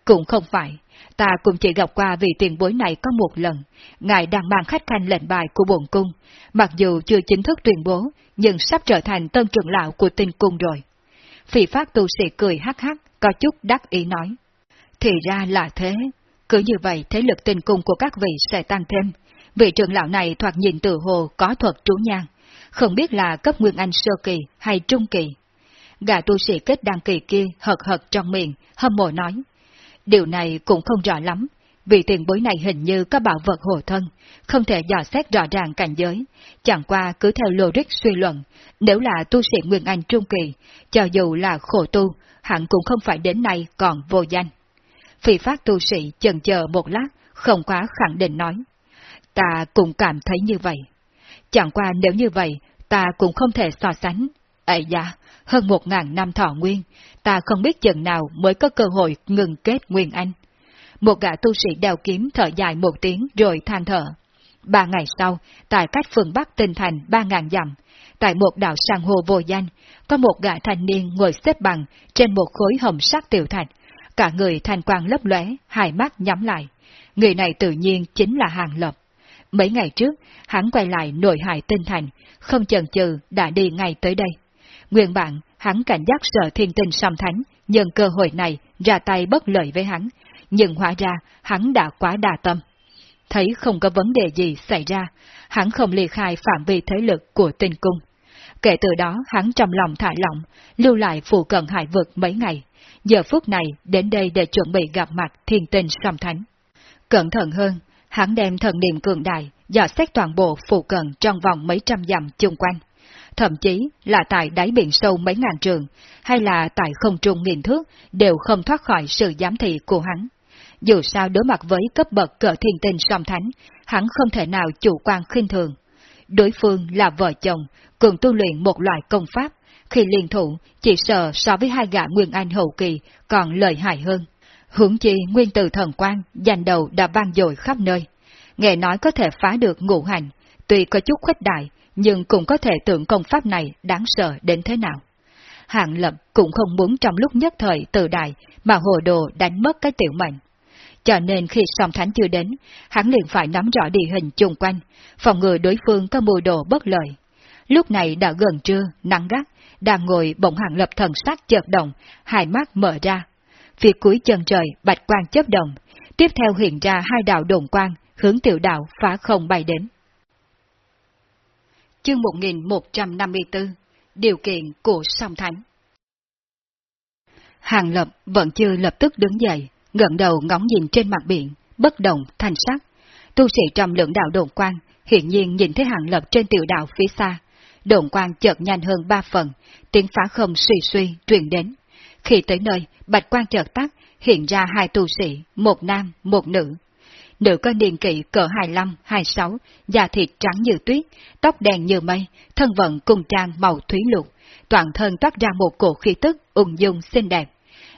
Cũng không phải, ta cũng chỉ gặp qua vị tiền bối này có một lần, ngài đang mang khách khanh lệnh bài của bổn cung, mặc dù chưa chính thức tuyên bố, nhưng sắp trở thành tân trưởng lão của tinh cung rồi. Phi phát tu sĩ cười hắc hắc, có chút đắc ý nói. Thì ra là thế, cứ như vậy thế lực tình cung của các vị sẽ tăng thêm. Vị trưởng lão này thoạt nhìn từ hồ có thuật trú nhang, không biết là cấp nguyên anh sơ kỳ hay trung kỳ. Gà tu sĩ kết đăng kỳ kia hợt hợt trong miệng, hâm mộ nói. Điều này cũng không rõ lắm, vì tiền bối này hình như có bảo vật hộ thân, không thể dò xét rõ ràng cảnh giới, chẳng qua cứ theo logic suy luận, nếu là tu sĩ Nguyên Anh Trung Kỳ, cho dù là khổ tu, hẳn cũng không phải đến nay còn vô danh. Phi phát tu sĩ chần chờ một lát, không quá khẳng định nói. Ta cũng cảm thấy như vậy. Chẳng qua nếu như vậy, ta cũng không thể so sánh. Ây da, hơn một ngàn năm thọ nguyên, ta không biết chừng nào mới có cơ hội ngừng kết Nguyên Anh. Một gã tu sĩ đeo kiếm thở dài một tiếng rồi than thở. Ba ngày sau, tại cách phương Bắc tinh thành ba ngàn dặm, tại một đảo sang hồ vô danh, có một gã thanh niên ngồi xếp bằng trên một khối hồng sắc tiểu thạch, cả người thanh quang lấp lóe, hai mắt nhắm lại. Người này tự nhiên chính là Hàng Lập. Mấy ngày trước, hắn quay lại nội hại tinh thành, không chần chừ đã đi ngay tới đây. Nguyên bản, hắn cảnh giác sợ thiên tinh xâm thánh, nhân cơ hội này ra tay bất lợi với hắn, nhưng hóa ra hắn đã quá đà tâm. Thấy không có vấn đề gì xảy ra, hắn không ly khai phạm vi thế lực của tinh cung. Kể từ đó hắn trong lòng thả lỏng, lưu lại phụ cận hải vực mấy ngày, giờ phút này đến đây để chuẩn bị gặp mặt thiên tinh song thánh. Cẩn thận hơn, hắn đem thần niệm cường đại, dò xét toàn bộ phụ cận trong vòng mấy trăm dặm chung quanh. Thậm chí là tại đáy biển sâu mấy ngàn trường, hay là tại không trung nghìn thước, đều không thoát khỏi sự giám thị của hắn. Dù sao đối mặt với cấp bậc cỡ thiên tinh song thánh, hắn không thể nào chủ quan khinh thường. Đối phương là vợ chồng, cùng tu luyện một loại công pháp, khi liên thủ chỉ sợ so với hai gã nguyên anh hậu kỳ còn lợi hại hơn. Hướng chi nguyên từ thần quan, giành đầu đã vang dội khắp nơi. Nghe nói có thể phá được ngũ hành, tuy có chút khuếch đại, nhưng cũng có thể tưởng công pháp này đáng sợ đến thế nào. Hạng lập cũng không muốn trong lúc nhất thời tự đại mà hồ đồ đánh mất cái tiểu mệnh. Cho nên khi song thánh chưa đến, hắn liền phải nắm rõ địa hình chung quanh, phòng ngừa đối phương có mưu đồ bất lợi. Lúc này đã gần trưa, nắng gắt, đang ngồi bỗng hàng lập thần sắc chợt động, hai mắt mở ra. Phía cuối chân trời bạch quang chớp động, tiếp theo hiện ra hai đạo đồn quang, hướng tiểu đạo phá không bay đến. Chương 1154 Điều kiện của song thánh Hàng lập vẫn chưa lập tức đứng dậy, ngẩng đầu ngóng nhìn trên mặt biển, bất động, thanh sắc. Tu sĩ trong lượng đạo đồn quang, hiện nhiên nhìn thấy hàng lập trên tiểu đạo phía xa. Đồn quang chợt nhanh hơn ba phần, tiếng phá không suy suy truyền đến. Khi tới nơi, bạch quang chợt tắt, hiện ra hai tu sĩ, một nam, một nữ. Nữ có niên kỵ cỡ 25, 26, da thịt trắng như tuyết, tóc đen như mây, thân vận cùng trang màu thúy lục, toàn thân toát ra một cổ khí tức ung dung xinh đẹp.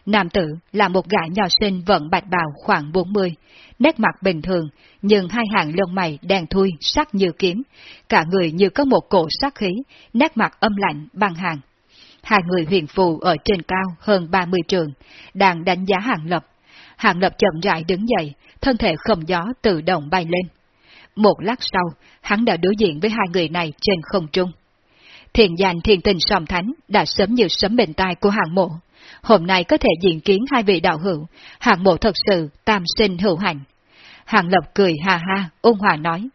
Nam tử là một gã nhỏ sinh vận bạch bào khoảng 40, nét mặt bình thường, nhưng hai hàng lông mày đen thui, sắc như kiếm, cả người như có một cổ sát khí, nét mặt âm lạnh, băng hàng. Hai người huyền phù ở trên cao hơn 30 trường, đang đánh giá hàng lập. Hàng lập chậm rãi đứng dậy, thân thể không gió tự động bay lên. Một lát sau, hắn đã đối diện với hai người này trên không trung. Thiền danh thiền tình sòng thánh đã sớm như sấm bên tai của hàng mộ, hôm nay có thể diện kiến hai vị đạo hữu, hạng mộ thật sự tam sinh hữu hạnh. Hàng Lập cười ha ha, ôn hòa nói.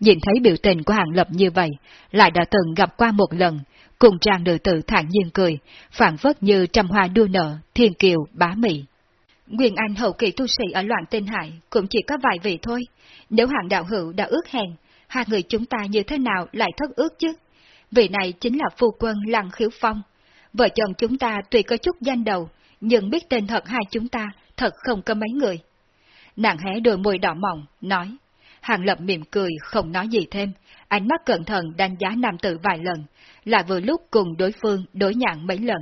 Nhìn thấy biểu tình của Hàng Lập như vậy, lại đã từng gặp qua một lần, cùng trang nữ tử thản nhiên cười, phản phất như trăm hoa đua nở, thiên kiều, bá mị. Nguyên Anh hậu kỳ tu sĩ ở loạn tinh hải cũng chỉ có vài vị thôi. Nếu hạng đạo hữu đã ước hẹn, hai người chúng ta như thế nào lại thất ước chứ? Vị này chính là phu quân Lăng Khiếu Phong, Vợ chồng chúng ta tuy có chút danh đầu, nhưng biết tên thật hai chúng ta thật không có mấy người. Nàng hé đôi môi đỏ mỏng, nói, Hàng Lập mỉm cười không nói gì thêm, ánh mắt cẩn thận đánh giá nam tử vài lần, lại vừa lúc cùng đối phương đối nhạn mấy lần.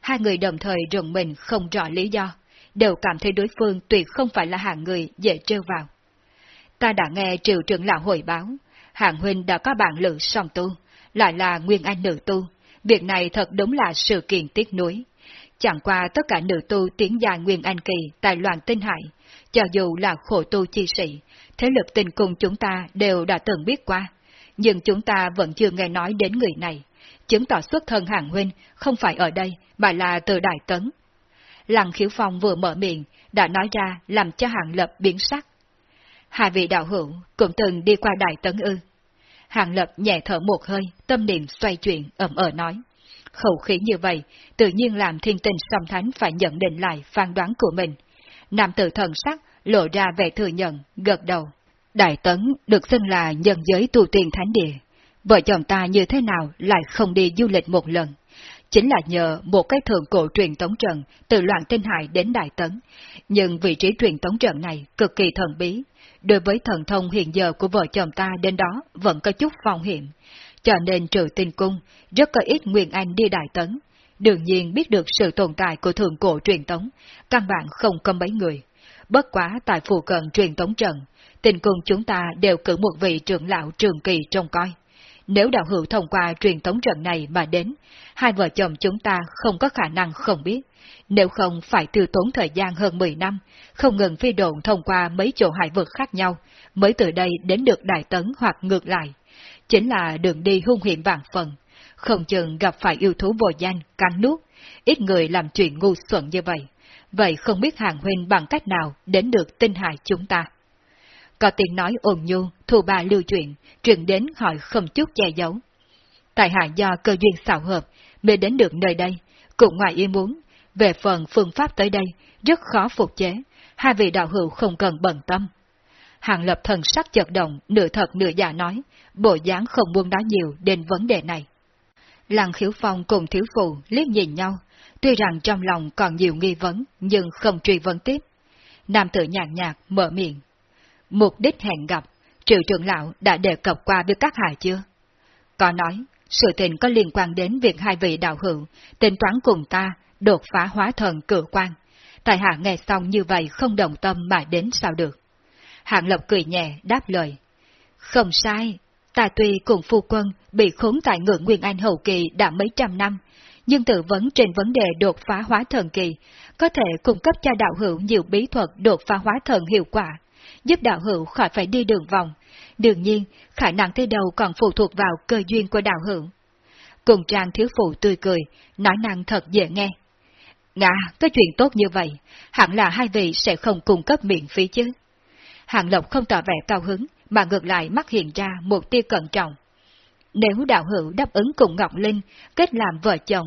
Hai người đồng thời rùng mình không rõ lý do, đều cảm thấy đối phương tuyệt không phải là hạng người dễ trêu vào. Ta đã nghe triều trưởng lão hồi báo, hạng huynh đã có bạn lữ song tu, lại là nguyên anh nữ tu, việc này thật đúng là sự kiện tiếc nuối. Chẳng qua tất cả nữ tu tiến gia nguyên anh kỳ tại loạn tinh hải, cho dù là khổ tu chi sĩ, thế lực tình cùng chúng ta đều đã từng biết qua, nhưng chúng ta vẫn chưa nghe nói đến người này, chứng tỏ xuất thân hàng huynh không phải ở đây, mà là từ Đại Tấn. Lăng khiếu phong vừa mở miệng, đã nói ra làm cho hàng lập biến sắc. Hai vị đạo hữu cũng từng đi qua Đại Tấn ư. Hàng lập nhẹ thở một hơi, tâm niệm xoay chuyển, ẩm ở nói. Khẩu khí như vậy, tự nhiên làm thiên tình song thánh phải nhận định lại phán đoán của mình. Nam tử thần sắc, lộ ra vẻ thừa nhận, gật đầu. Đại Tấn được xưng là nhân giới tu tiên thánh địa. Vợ chồng ta như thế nào lại không đi du lịch một lần? Chính là nhờ một cái thượng cổ truyền tống trận từ loạn tinh hải đến Đại Tấn. Nhưng vị trí truyền tống trận này cực kỳ thần bí. Đối với thần thông hiện giờ của vợ chồng ta đến đó vẫn có chút phong hiểm. Cho nên trừ tinh cung, rất có ít Nguyên Anh đi Đại Tấn. Đương nhiên biết được sự tồn tại của thượng cổ truyền tống, căn bản không có mấy người. Bất quá tại phù cận truyền tống trận, tình cung chúng ta đều cử một vị trưởng lão trường kỳ trông coi. Nếu đạo hữu thông qua truyền tống trận này mà đến, hai vợ chồng chúng ta không có khả năng không biết. Nếu không phải tiêu tốn thời gian hơn 10 năm, không ngừng phi độn thông qua mấy chỗ hải vực khác nhau, mới từ đây đến được Đại Tấn hoặc ngược lại. Chính là đường đi hung hiểm vạn phần, không chừng gặp phải yêu thú vô danh, cắn nuốt, ít người làm chuyện ngu xuẩn như vậy. Vậy không biết hàng huynh bằng cách nào đến được tinh hại chúng ta? Có tiếng nói ồn nhu, thù bà lưu chuyện, truyền đến hỏi không chút che giấu. Tại hạ do cơ duyên xảo hợp, mới đến được nơi đây, cũng ngoài ý muốn, về phần phương pháp tới đây, rất khó phục chế, hai vị đạo hữu không cần bận tâm. Hàng lập thần sắc chợt động, nửa thật nửa giả nói, bộ dáng không muốn nói nhiều đến vấn đề này. Làng khiếu phong cùng thiếu phụ liếc nhìn nhau, tuy rằng trong lòng còn nhiều nghi vấn, nhưng không truy vấn tiếp. Nam tử nhàn nhạt mở miệng. Mục đích hẹn gặp, triệu trưởng lão đã đề cập qua với các hạ chưa? Có nói, sự tình có liên quan đến việc hai vị đạo hữu, tính toán cùng ta, đột phá hóa thần cử quan. tại hạ nghe xong như vậy không đồng tâm mà đến sao được. Hạng Lộc cười nhẹ, đáp lời. Không sai, ta tuy cùng phu quân bị khốn tại ngưỡng Nguyên Anh hậu kỳ đã mấy trăm năm, nhưng tự vấn trên vấn đề đột phá hóa thần kỳ, có thể cung cấp cho đạo hữu nhiều bí thuật đột phá hóa thần hiệu quả, giúp đạo hữu khỏi phải đi đường vòng. Đương nhiên, khả năng thế đầu còn phụ thuộc vào cơ duyên của đạo hữu. Cùng trang thiếu phụ tươi cười, nói năng thật dễ nghe. Ngã, có chuyện tốt như vậy, hẳn là hai vị sẽ không cung cấp miễn phí chứ. hạng Lộc không tỏ vẻ cao hứng, mà ngược lại mắt hiện ra một tia cẩn trọng. Nếu đạo hữu đáp ứng cùng Ngọc Linh kết làm vợ chồng,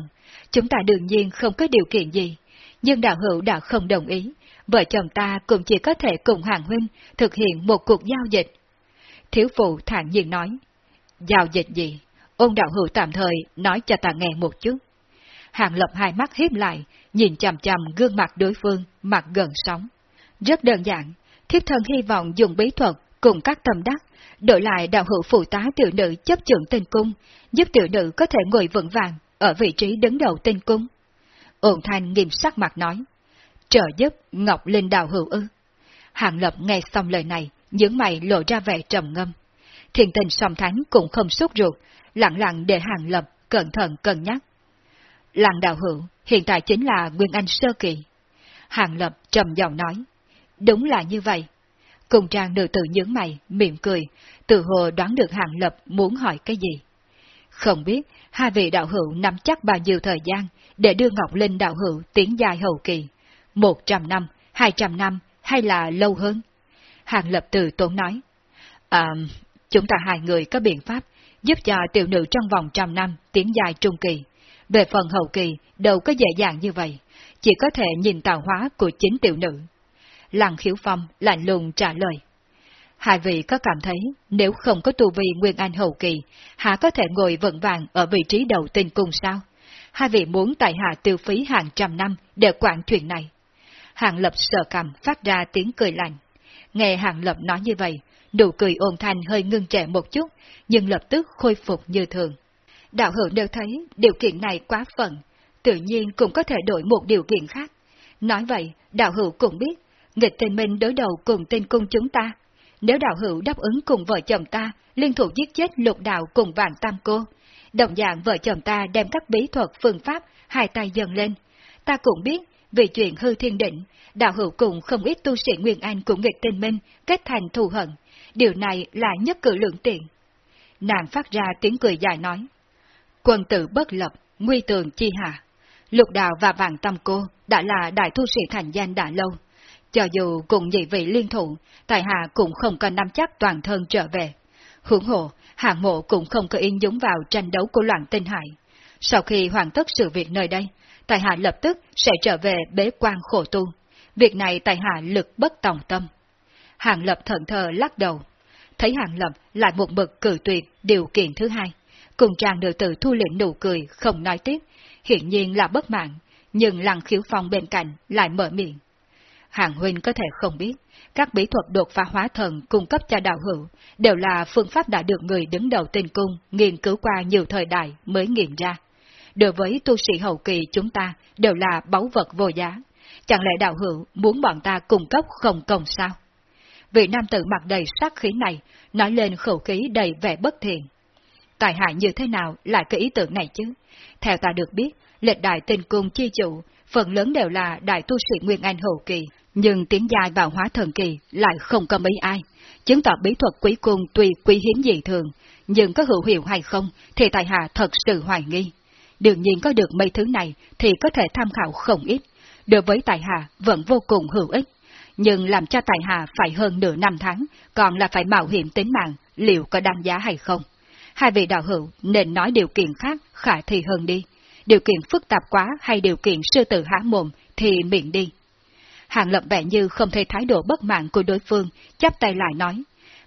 chúng ta đương nhiên không có điều kiện gì, nhưng đạo hữu đã không đồng ý, vợ chồng ta cũng chỉ có thể cùng hàng huynh thực hiện một cuộc giao dịch. Thiếu phụ thản nhiên nói, giao dịch gì? Ôn đạo hữu tạm thời nói cho ta nghe một chút. Hàng lập hai mắt hiếp lại, nhìn chằm chằm gương mặt đối phương, mặt gần sóng. Rất đơn giản, thiếp thân hy vọng dùng bí thuật cùng các tâm đắc, đổi lại đạo hữu phụ tá tiểu nữ chấp trưởng tinh cung, giúp tiểu nữ có thể ngồi vững vàng ở vị trí đứng đầu tinh cung. Ôn thanh nghiêm sắc mặt nói, trợ giúp Ngọc Linh đạo hữu ư. Hàng Lập nghe xong lời này, những mày lộ ra vẻ trầm ngâm. Thiền tình song thánh cũng không sốt ruột, lặng lặng để Hàng Lập cẩn thận cân nhắc. Làng đạo hữu hiện tại chính là Nguyên Anh Sơ Kỳ. Hàng Lập trầm giọng nói, đúng là như vậy. Cùng trang nữ tử nhướng mày, mỉm cười, tự hồ đoán được Hàng Lập muốn hỏi cái gì. Không biết hai vị đạo hữu nắm chắc bao nhiêu thời gian để đưa Ngọc Linh đạo hữu tiến dài hậu kỳ. Một trăm năm, hai trăm năm hay là lâu hơn? Hàng Lập từ tốn nói. À, chúng ta hai người có biện pháp giúp cho tiểu nữ trong vòng trăm năm tiến dài trung kỳ. Về phần hậu kỳ, đâu có dễ dàng như vậy, chỉ có thể nhìn tạo hóa của chính tiểu nữ. Lăng khiếu phong lạnh lùng trả lời. Hai vị có cảm thấy nếu không có tu vi Nguyên Anh hậu kỳ, hạ có thể ngồi vững vàng ở vị trí đầu tinh cung sao? Hai vị muốn tại hạ tiêu phí hàng trăm năm để quản chuyện này. Hàng lập sợ cầm phát ra tiếng cười lạnh. Nghe Hàng Lập nói như vậy, nụ cười ôn thanh hơi ngưng trệ một chút, nhưng lập tức khôi phục như thường. Đạo hữu đều thấy điều kiện này quá phận, tự nhiên cũng có thể đổi một điều kiện khác. Nói vậy, đạo hữu cũng biết, nghịch tình minh đối đầu cùng tên cung chúng ta. Nếu đạo hữu đáp ứng cùng vợ chồng ta, liên thủ giết chết lục đạo cùng vạn tam cô, đồng dạng vợ chồng ta đem các bí thuật phương pháp hai tay dần lên. Ta cũng biết, vì chuyện hư thiên định, đạo hữu cùng không ít tu sĩ Nguyên Anh của nghịch tinh minh kết thành thù hận. Điều này là nhất cử lượng tiện. Nàng phát ra tiếng cười dài nói. Quân tử bất lập, nguy tường chi hạ. Lục đạo và vạn tâm cô đã là đại thu sĩ thành danh đã lâu. Cho dù cùng nhị vị liên thủ, tại hạ cũng không có nắm chắc toàn thân trở về. Hưởng hộ, hạng mộ cũng không có yên dũng vào tranh đấu của loạn tinh hải. Sau khi hoàn tất sự việc nơi đây, tại hạ lập tức sẽ trở về bế quan khổ tu. Việc này tại hạ lực bất tòng tâm. Hàng lập thận thờ lắc đầu. Thấy hàng lập lại một bậc cử tuyệt điều kiện thứ hai. Cùng chàng nữ tử thu liễm nụ cười, không nói tiếp. Hiện nhiên là bất mạng, nhưng lăng khiếu phong bên cạnh lại mở miệng. Hàng huynh có thể không biết, các bí thuật đột phá hóa thần cung cấp cho đạo hữu đều là phương pháp đã được người đứng đầu tinh cung nghiên cứu qua nhiều thời đại mới nghiền ra. Đối với tu sĩ hậu kỳ chúng ta đều là báu vật vô giá. Chẳng lẽ đạo hữu muốn bọn ta cung cấp không công sao? Vị nam tử mặt đầy sát khí này nói lên khẩu khí đầy vẻ bất thiện. Tài hại như thế nào lại cái ý tưởng này chứ? Theo ta được biết, lệch đại tinh cung chi chủ, phần lớn đều là đại tu sĩ Nguyên Anh hậu kỳ, nhưng tiến dài vào hóa thần kỳ lại không có mấy ai. Chứng tỏ bí thuật quý cung tuy quý hiếm dị thường, nhưng có hữu hiệu hay không thì tài hạ thật sự hoài nghi. Đương nhiên có được mấy thứ này thì có thể tham khảo không ít, đối với tài hà vẫn vô cùng hữu ích. Nhưng làm cho tài hà phải hơn nửa năm tháng, còn là phải mạo hiểm tính mạng, liệu có đáng giá hay không? Hai vị đạo hữu nên nói điều kiện khác khả thi hơn đi. Điều kiện phức tạp quá hay điều kiện sư tử há mồm thì miệng đi. Hàng Lập vẻ như không thấy thái độ bất mãn của đối phương, chắp tay lại nói.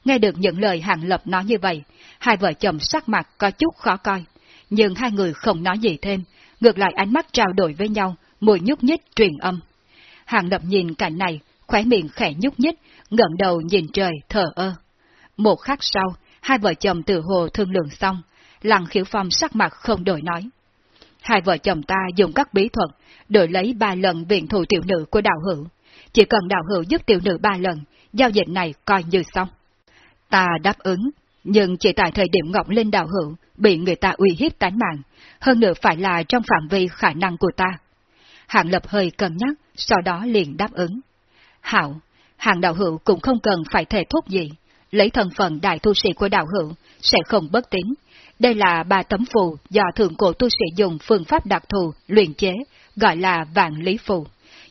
Nghe được những lời Hàng Lập nói như vậy, hai vợ chồng sắc mặt có chút khó coi. Nhưng hai người không nói gì thêm, ngược lại ánh mắt trao đổi với nhau, mùi nhúc nhích truyền âm. Hàng Lập nhìn cảnh này, khóe miệng khẽ nhúc nhích, ngẩng đầu nhìn trời thở ơ. Một khắc sau, hai vợ chồng từ hồ thương lượng xong, lặng khiếu phong sắc mặt không đổi nói. Hai vợ chồng ta dùng các bí thuật, đổi lấy ba lần viện thủ tiểu nữ của đạo hữu. Chỉ cần đạo hữu giúp tiểu nữ ba lần, giao dịch này coi như xong. Ta đáp ứng, nhưng chỉ tại thời điểm Ngọc Linh đạo hữu bị người ta uy hiếp tánh mạng, hơn nữa phải là trong phạm vi khả năng của ta. Hạng lập hơi cân nhắc, sau đó liền đáp ứng. Hảo, hàng đạo hữu cũng không cần phải thề thúc gì, lấy thân phận đại tu sĩ của đạo hữu, sẽ không bất tín. Đây là ba tấm phù do thượng cổ tu sĩ dùng phương pháp đặc thù, luyện chế, gọi là vạn lý phù.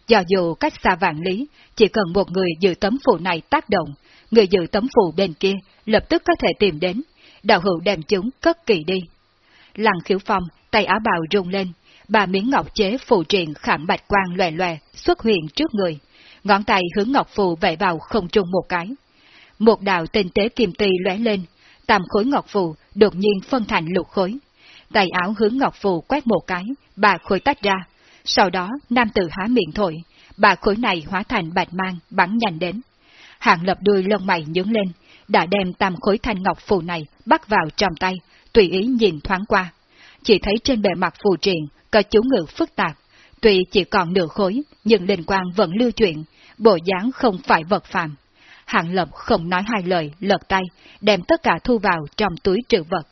Do dù cách xa vạn lý, chỉ cần một người giữ tấm phù này tác động, người giữ tấm phù bên kia lập tức có thể tìm đến, đạo hữu đem chúng cất kỳ đi. Lăng khiếu phong, tay áo bào rung lên, ba miếng ngọc chế phù triện khảm bạch quang loè loè xuất hiện trước người, ngón tay hướng ngọc phù vẽ vào không trung một cái. Một đạo tinh tế kim tì lóe lên, tam khối ngọc phù đột nhiên phân thành lục khối. Tay áo hướng ngọc phù quét một cái, ba khối tách ra. Sau đó, nam tử há miệng thổi, ba khối này hóa thành bạch mang, bắn nhanh đến. Hạng lập đuôi lông mày nhướng lên, đã đem tam khối thanh ngọc phù này bắt vào trong tay, tùy ý nhìn thoáng qua. Chỉ thấy trên bề mặt phù triện có chú ngữ phức tạp, tuy chỉ còn nửa khối, nhưng linh quang vẫn lưu chuyện, bộ dáng không phải vật phàm. Hạng Lập không nói hai lời, lật tay, đem tất cả thu vào trong túi trữ vật.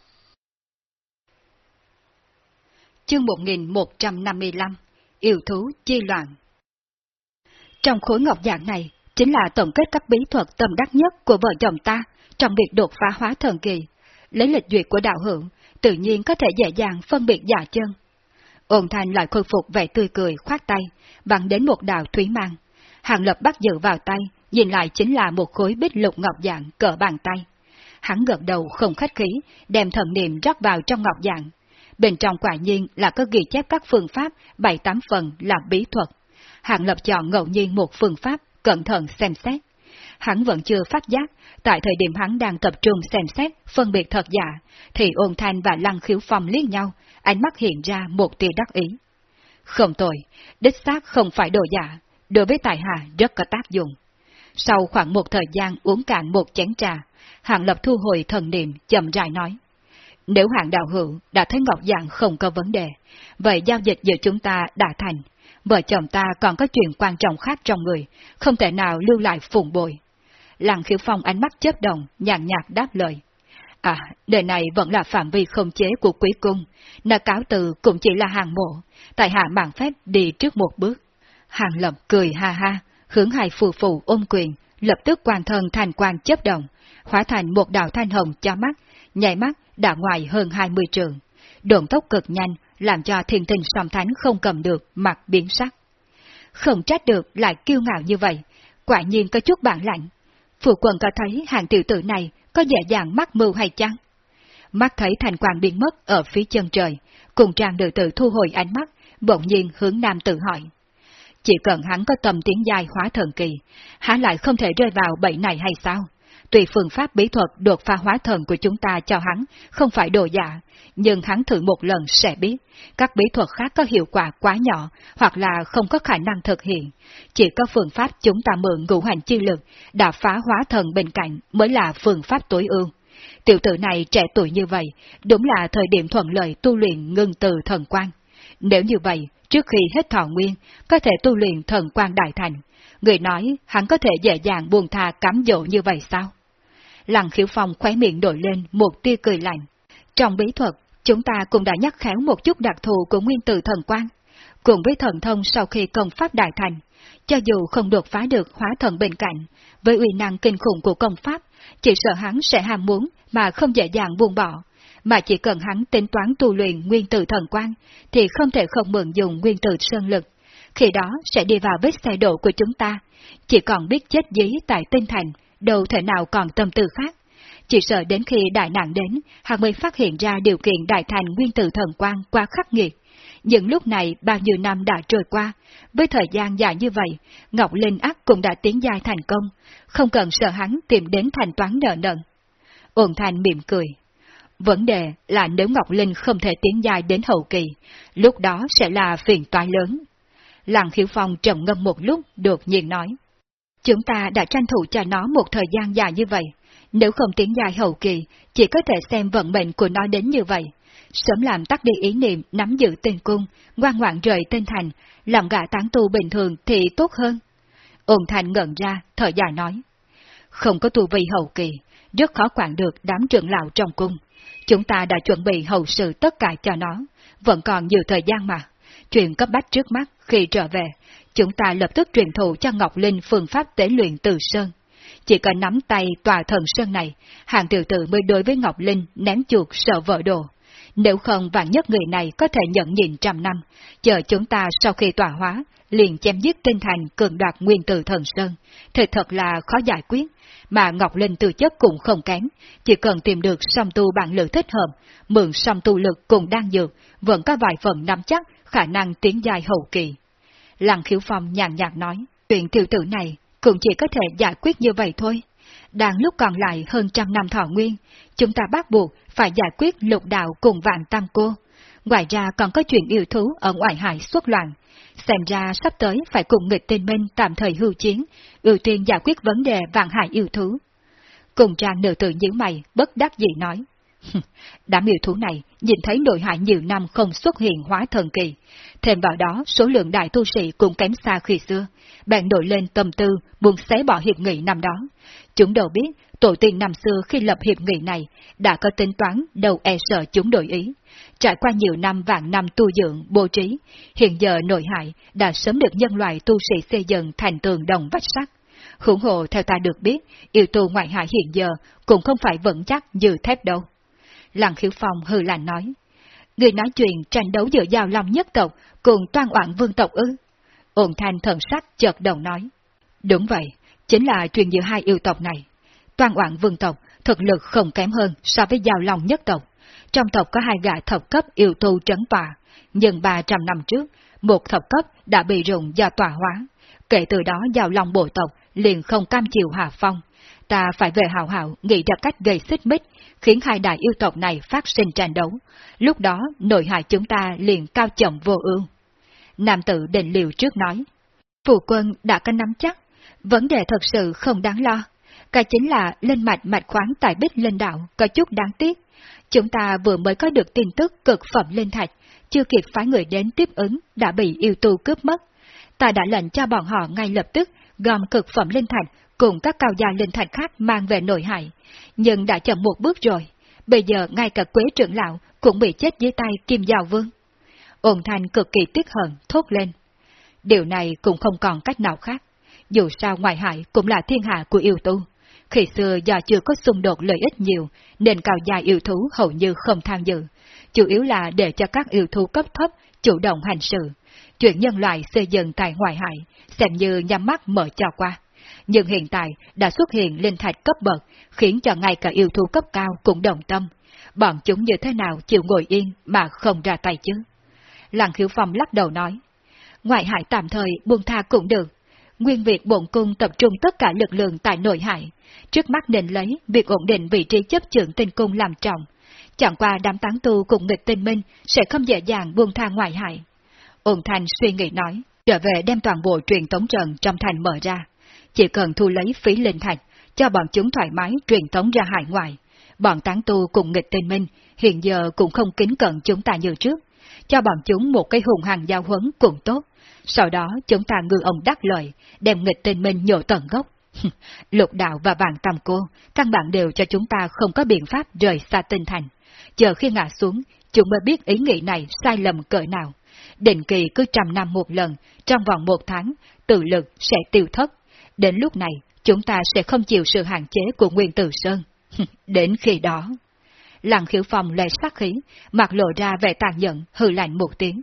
Chương 1155 Yêu thú chi loạn Trong khối ngọc dạng này, chính là tổng kết các bí thuật tâm đắc nhất của vợ chồng ta trong việc đột phá hóa thần kỳ. Lấy lịch duyệt của đạo hưởng, tự nhiên có thể dễ dàng phân biệt giả chân. Ôn thành lại khôi phục vẻ tươi cười khoát tay, bằng đến một đạo thúy mang. Hàng lập bắt giữ vào tay, nhìn lại chính là một khối bích lục ngọc dạng cỡ bàn tay. Hắn gật đầu không khách khí, đem thần niệm rót vào trong ngọc dạng. Bên trong quả nhiên là có ghi chép các phương pháp, bảy tám phần là bí thuật. Hạng lập chọn ngẫu nhiên một phương pháp, cẩn thận xem xét. Hắn vẫn chưa phát giác, tại thời điểm hắn đang tập trung xem xét, phân biệt thật giả, thì ôn thanh và lăng khiếu phong liếc nhau, ánh mắt hiện ra một tia đắc ý. Không tồi, đích xác không phải đồ giả, đối với tài hạ rất có tác dụng. Sau khoảng một thời gian uống cạn một chén trà, hạng Lập thu hồi thần niệm chậm rãi nói. Nếu hạng đạo hữu đã thấy Ngọc Dạng không có vấn đề, vậy giao dịch giữa chúng ta đã thành. Vợ chồng ta còn có chuyện quan trọng khác trong người, không thể nào lưu lại phụng bồi. Làng khiếu phong ánh mắt chớp đồng nhàn nhạt đáp lời. À, đời này vẫn là phạm vi không chế của quý cung, nợ cáo từ cũng chỉ là hàng mộ, tại hạ mạng phép đi trước một bước. Hàng lập cười ha ha, hướng hai phù phù ôm quyền, lập tức quan thân thành quan chấp động, hóa thành một đạo thanh hồng cho mắt, nhảy mắt đã ngoài hơn 20 trường. Độn tốc cực nhanh, làm cho thiên tình song thánh không cầm được, mặt biến sắc. Không trách được lại kiêu ngạo như vậy, quả nhiên có chút bản lạnh. Phụ quần có thấy hàng tiểu tử này có dễ dàng mắc mưu hay chăng? Mắt thấy thành quang biến mất ở phía chân trời, cùng trang nữ tử thu hồi ánh mắt, bỗng nhiên hướng nam tự hỏi. Chỉ cần hắn có tầm tiếng dài hóa thần kỳ, hắn lại không thể rơi vào bẫy này hay sao? Tùy phương pháp bí thuật đột phá hóa thần của chúng ta cho hắn không phải đồ giả, nhưng hắn thử một lần sẽ biết, các bí thuật khác có hiệu quả quá nhỏ hoặc là không có khả năng thực hiện. Chỉ có phương pháp chúng ta mượn ngũ hành chi lực đã phá hóa thần bên cạnh mới là phương pháp tối ưu. Tiểu tử này trẻ tuổi như vậy, đúng là thời điểm thuận lợi tu luyện ngưng từ thần quan. Nếu như vậy, trước khi hết thọ nguyên, có thể tu luyện thần quan đại thành. Người nói hắn có thể dễ dàng buông tha cám dỗ như vậy sao? Lăng khiếu phong khóe miệng đổi lên một tia cười lạnh. Trong bí thuật, chúng ta cũng đã nhắc khéo một chút đặc thù của nguyên tử thần quan. Cùng với thần thông sau khi công pháp đại thành, cho dù không đột phá được hóa thần bên cạnh, với uy năng kinh khủng của công pháp, chỉ sợ hắn sẽ ham muốn mà không dễ dàng buông bỏ, mà chỉ cần hắn tính toán tu luyện nguyên tử thần quan, thì không thể không mượn dùng nguyên tử sơn lực. Khi đó sẽ đi vào vết xe độ của chúng ta, chỉ còn biết chết dí tại tinh thành, đâu thể nào còn tâm tư khác. Chỉ sợ đến khi đại nạn đến, hắn mới phát hiện ra điều kiện đại thành nguyên tử thần quan quá khắc nghiệt. Nhưng lúc này bao nhiêu năm đã trôi qua, với thời gian dài như vậy, Ngọc Linh ác cũng đã tiến dài thành công, không cần sợ hắn tìm đến thành toán nợ nần. Uẩn thành mỉm cười. Vấn đề là nếu Ngọc Linh không thể tiến dài đến hậu kỳ, lúc đó sẽ là phiền toái lớn. Làng Khiếu Phong trầm ngâm một lúc, đột nhiên nói. Chúng ta đã tranh thủ cho nó một thời gian dài như vậy, nếu không tiến dài hậu kỳ, chỉ có thể xem vận mệnh của nó đến như vậy. Sớm làm tắt đi ý niệm nắm giữ tên cung, ngoan ngoãn rời tên thành, làm gã tán tu bình thường thì tốt hơn. Ôn thành ngẩn ra, thở dài nói. Không có tu vi hậu kỳ, rất khó quản được đám trưởng lão trong cung. Chúng ta đã chuẩn bị hậu sự tất cả cho nó, vẫn còn nhiều thời gian mà. Chuyện cấp bách trước mắt khi trở về, chúng ta lập tức truyền thụ cho Ngọc Linh phương pháp tế luyện từ sơn. Chỉ cần nắm tay tòa thần sơn này, hàng tiểu tử mới đối với Ngọc Linh ném chuột sợ vợ đồ. Nếu không vạn nhất người này có thể nhận nhìn trăm năm, chờ chúng ta sau khi tỏa hóa, liền chém giết tinh thành cường đoạt nguyên tử thần sơn, thì thật là khó giải quyết, mà Ngọc Linh từ chất cũng không kém, chỉ cần tìm được song tu bản lực thích hợp, mượn song tu lực cùng đang dược, vẫn có vài phần nắm chắc khả năng tiến dài hậu kỳ. Lăng khiếu phong nhàn nhạt nói, chuyện tiểu tử này cũng chỉ có thể giải quyết như vậy thôi. Đang lúc còn lại hơn trăm năm thọ nguyên, chúng ta bắt buộc phải giải quyết lục đạo cùng vạn tam cô. Ngoài ra còn có chuyện yêu thú ở ngoại hải xuất loạn. Xem ra sắp tới phải cùng nghịch tên minh tạm thời hưu chiến, ưu tiên giải quyết vấn đề vạn hải yêu thú. Cùng trang nữ tự nhíu mày, bất đắc dĩ nói. Đám yêu thú này nhìn thấy nội hại nhiều năm không xuất hiện hóa thần kỳ, thêm vào đó số lượng đại tu sĩ cũng kém xa khi xưa, bạn nổi lên tâm tư muốn xé bỏ hiệp nghị năm đó. Chúng đều biết tổ tiên năm xưa khi lập hiệp nghị này đã có tính toán đầu e sợ chúng đổi ý. Trải qua nhiều năm vạn năm tu dưỡng, bố trí, hiện giờ nội hại đã sớm được nhân loại tu sĩ xây dựng thành tường đồng vách sắt. Hưởng hộ theo ta được biết, yêu tu ngoại hại hiện giờ cũng không phải vững chắc như thép đâu. Lăng khiếu phong hư lạnh nói. Người nói chuyện tranh đấu giữa giao long nhất tộc cùng toan oạn vương tộc ư. Ôn thanh thần sắc chợt đầu nói. Đúng vậy, chính là chuyện giữa hai yêu tộc này. Toan oạn vương tộc thực lực không kém hơn so với giao long nhất tộc. Trong tộc có hai gã thập cấp yêu tu trấn tòa, nhưng 300 năm trước, một thập cấp đã bị rụng do tòa hóa. Kể từ đó giao long bộ tộc liền không cam chịu hạ phong. Ta phải về hào hào nghĩ ra cách gây xích mích, khiến hai đại yêu tộc này phát sinh tranh đấu. Lúc đó, nội hại chúng ta liền cao trọng vô ương. Nam tử định liều trước nói, Phụ quân đã có nắm chắc, Vấn đề thật sự không đáng lo. Cái chính là lên mạch mạch khoáng tại bích lên đạo có chút đáng tiếc. Chúng ta vừa mới có được tin tức cực phẩm lên thạch, chưa kịp phái người đến tiếp ứng đã bị yêu tu cướp mất. Ta đã lệnh cho bọn họ ngay lập tức gom cực phẩm lên thạch cùng các cao gia linh thạch khác mang về nội hải, nhưng đã chậm một bước rồi. Bây giờ ngay cả quế trưởng lão cũng bị chết dưới tay Kim Giao Vương. Ôn thanh cực kỳ tiếc hận, thốt lên. Điều này cũng không còn cách nào khác. Dù sao ngoại hải cũng là thiên hạ của yêu tu. Khi xưa do chưa có xung đột lợi ích nhiều, nên cao gia yêu thú hầu như không tham dự. Chủ yếu là để cho các yêu thú cấp thấp chủ động hành sự. Chuyện nhân loại xây dựng tại ngoại hải, xem như nhắm mắt mở cho qua. Nhưng hiện tại đã xuất hiện linh thạch cấp bậc, khiến cho ngay cả yêu thú cấp cao cũng đồng tâm. Bọn chúng như thế nào chịu ngồi yên mà không ra tay chứ? Làng khiếu phong lắc đầu nói. Ngoại hải tạm thời buông tha cũng được. Nguyên việc bổn cung tập trung tất cả lực lượng tại nội hải. Trước mắt nên lấy việc ổn định vị trí chấp trưởng tinh cung làm trọng. Chẳng qua đám tán tu cùng nghịch tinh minh sẽ không dễ dàng buông tha ngoại hải. Ôn thành suy nghĩ nói, trở về đem toàn bộ truyền tống trận trong thành mở ra. Chỉ cần thu lấy phí linh thạch, cho bọn chúng thoải mái truyền tống ra hải ngoại. Bọn tán tu cùng nghịch tinh minh hiện giờ cũng không kính cận chúng ta như trước cho bọn chúng một cái hùng hằng giao huấn cũng tốt. Sau đó chúng ta ngư ông đắc lợi, đem nghịch tình minh nhổ tận gốc. Lục đạo và vàng tam cô, căn bản đều cho chúng ta không có biện pháp rời xa tinh thành. Chờ khi ngã xuống, chúng mới biết ý nghĩ này sai lầm cỡ nào. Định kỳ cứ trăm năm một lần, trong vòng một tháng, tự lực sẽ tiêu thất. Đến lúc này, chúng ta sẽ không chịu sự hạn chế của Nguyên Tử Sơn. Đến khi đó... Lăng khiếu phòng lệ sắc khí, mặt lộ ra vẻ tàn nhẫn, hư lạnh một tiếng.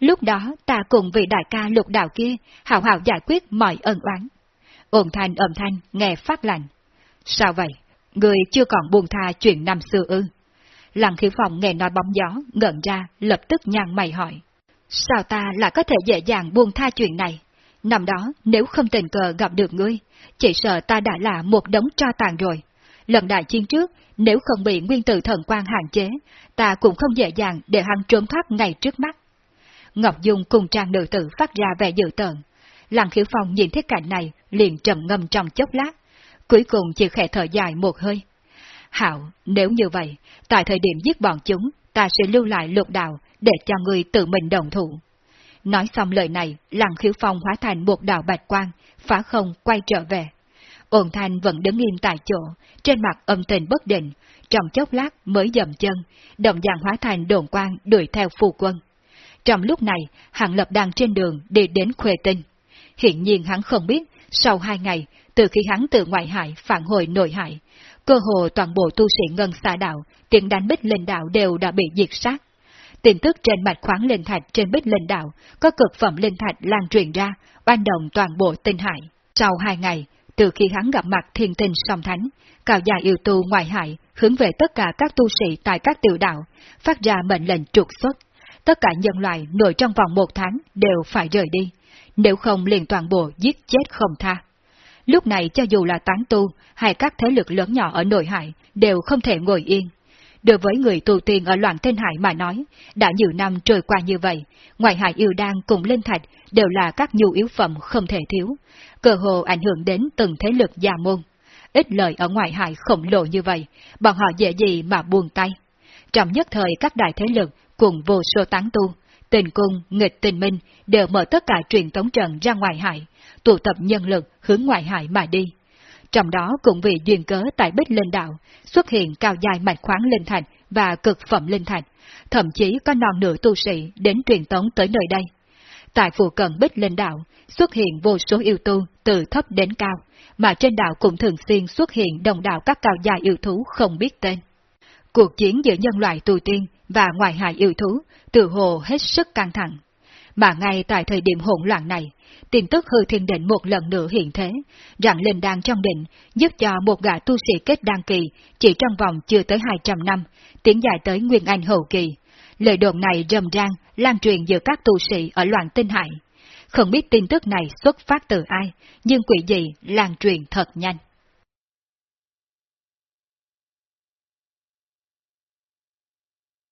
Lúc đó ta cùng vị đại ca lục đạo kia, hào hào giải quyết mọi ân oán. Ổn thanh âm thanh, nghe phát lạnh. Sao vậy? Người chưa còn buồn tha chuyện năm xưa ư? Lăng khiếu phòng nghe nói bóng gió, ngẩn ra, lập tức nhăn mày hỏi. Sao ta lại có thể dễ dàng buông tha chuyện này? Năm đó, nếu không tình cờ gặp được ngươi, chỉ sợ ta đã là một đống tro tàn rồi. Lần đại chiến trước, nếu không bị nguyên tử thần quan hạn chế, ta cũng không dễ dàng để hắn trốn thoát ngay trước mắt. Ngọc Dung cùng trang nữ tử phát ra vẻ dự tợn. Lăng khiếu phong nhìn thấy cảnh này, liền trầm ngâm trong chốc lát, cuối cùng chỉ khẽ thở dài một hơi. Hảo, nếu như vậy, tại thời điểm giết bọn chúng, ta sẽ lưu lại lục đạo để cho người tự mình đồng thủ. Nói xong lời này, lăng khiếu phong hóa thành một đạo bạch quang, phá không quay trở về. Ôn thanh vẫn đứng im tại chỗ, trên mặt âm tình bất định, trong chốc lát mới dầm chân, động dạng hóa thành đồn quang đuổi theo phù quân. Trong lúc này, Hạng Lập đang trên đường đi đến Khuê Tinh. Hiện nhiên hắn không biết, sau hai ngày, từ khi hắn từ ngoại hải phản hồi nội hải, cơ hồ toàn bộ tu sĩ ngân xa đạo, tiền đánh bích linh đạo đều đã bị diệt sát. Tin tức trên mạch khoáng linh thạch trên bích linh đạo có cực phẩm linh thạch lan truyền ra, oanh động toàn bộ tinh hải. Sau hai ngày, từ khi hắn gặp mặt thiên tinh song thánh, cao gia yêu tu ngoại hại hướng về tất cả các tu sĩ tại các tiểu đạo, phát ra mệnh lệnh trục xuất. Tất cả nhân loại nội trong vòng một tháng đều phải rời đi, nếu không liền toàn bộ giết chết không tha. Lúc này cho dù là tán tu hay các thế lực lớn nhỏ ở nội hải đều không thể ngồi yên. Đối với người tu tiên ở loạn thiên hải mà nói, đã nhiều năm trôi qua như vậy, ngoại hải yêu đan cùng linh thạch đều là các nhu yếu phẩm không thể thiếu, cơ hồ ảnh hưởng đến từng thế lực gia môn. Ít lời ở ngoại hải khổng lồ như vậy, bọn họ dễ gì mà buông tay. Trong nhất thời các đại thế lực cùng vô số tán tu, tình cung, nghịch tình minh đều mở tất cả truyền tống trận ra ngoại hải, tụ tập nhân lực hướng ngoại hải mà đi. Trong đó cũng vì duyên cớ tại Bích Linh Đạo xuất hiện cao dài mạch khoáng linh thạch và cực phẩm linh thạch, thậm chí có non nửa tu sĩ đến truyền tống tới nơi đây. Tại phụ cận Bích Linh Đạo xuất hiện vô số yêu tu từ thấp đến cao, mà trên đảo cũng thường xuyên xuất hiện đồng đạo các cao dài yêu thú không biết tên. Cuộc chiến giữa nhân loại tu tiên và ngoại hại yêu thú từ hồ hết sức căng thẳng. Mà ngay tại thời điểm hỗn loạn này, tin tức hư thiên định một lần nữa hiện thế, rằng linh đan trong định giúp cho một gã tu sĩ kết đăng kỳ chỉ trong vòng chưa tới 200 năm, tiến dài tới Nguyên Anh hậu kỳ. Lời đồn này rầm rang, lan truyền giữa các tu sĩ ở loạn tinh hải. Không biết tin tức này xuất phát từ ai, nhưng quỷ gì lan truyền thật nhanh.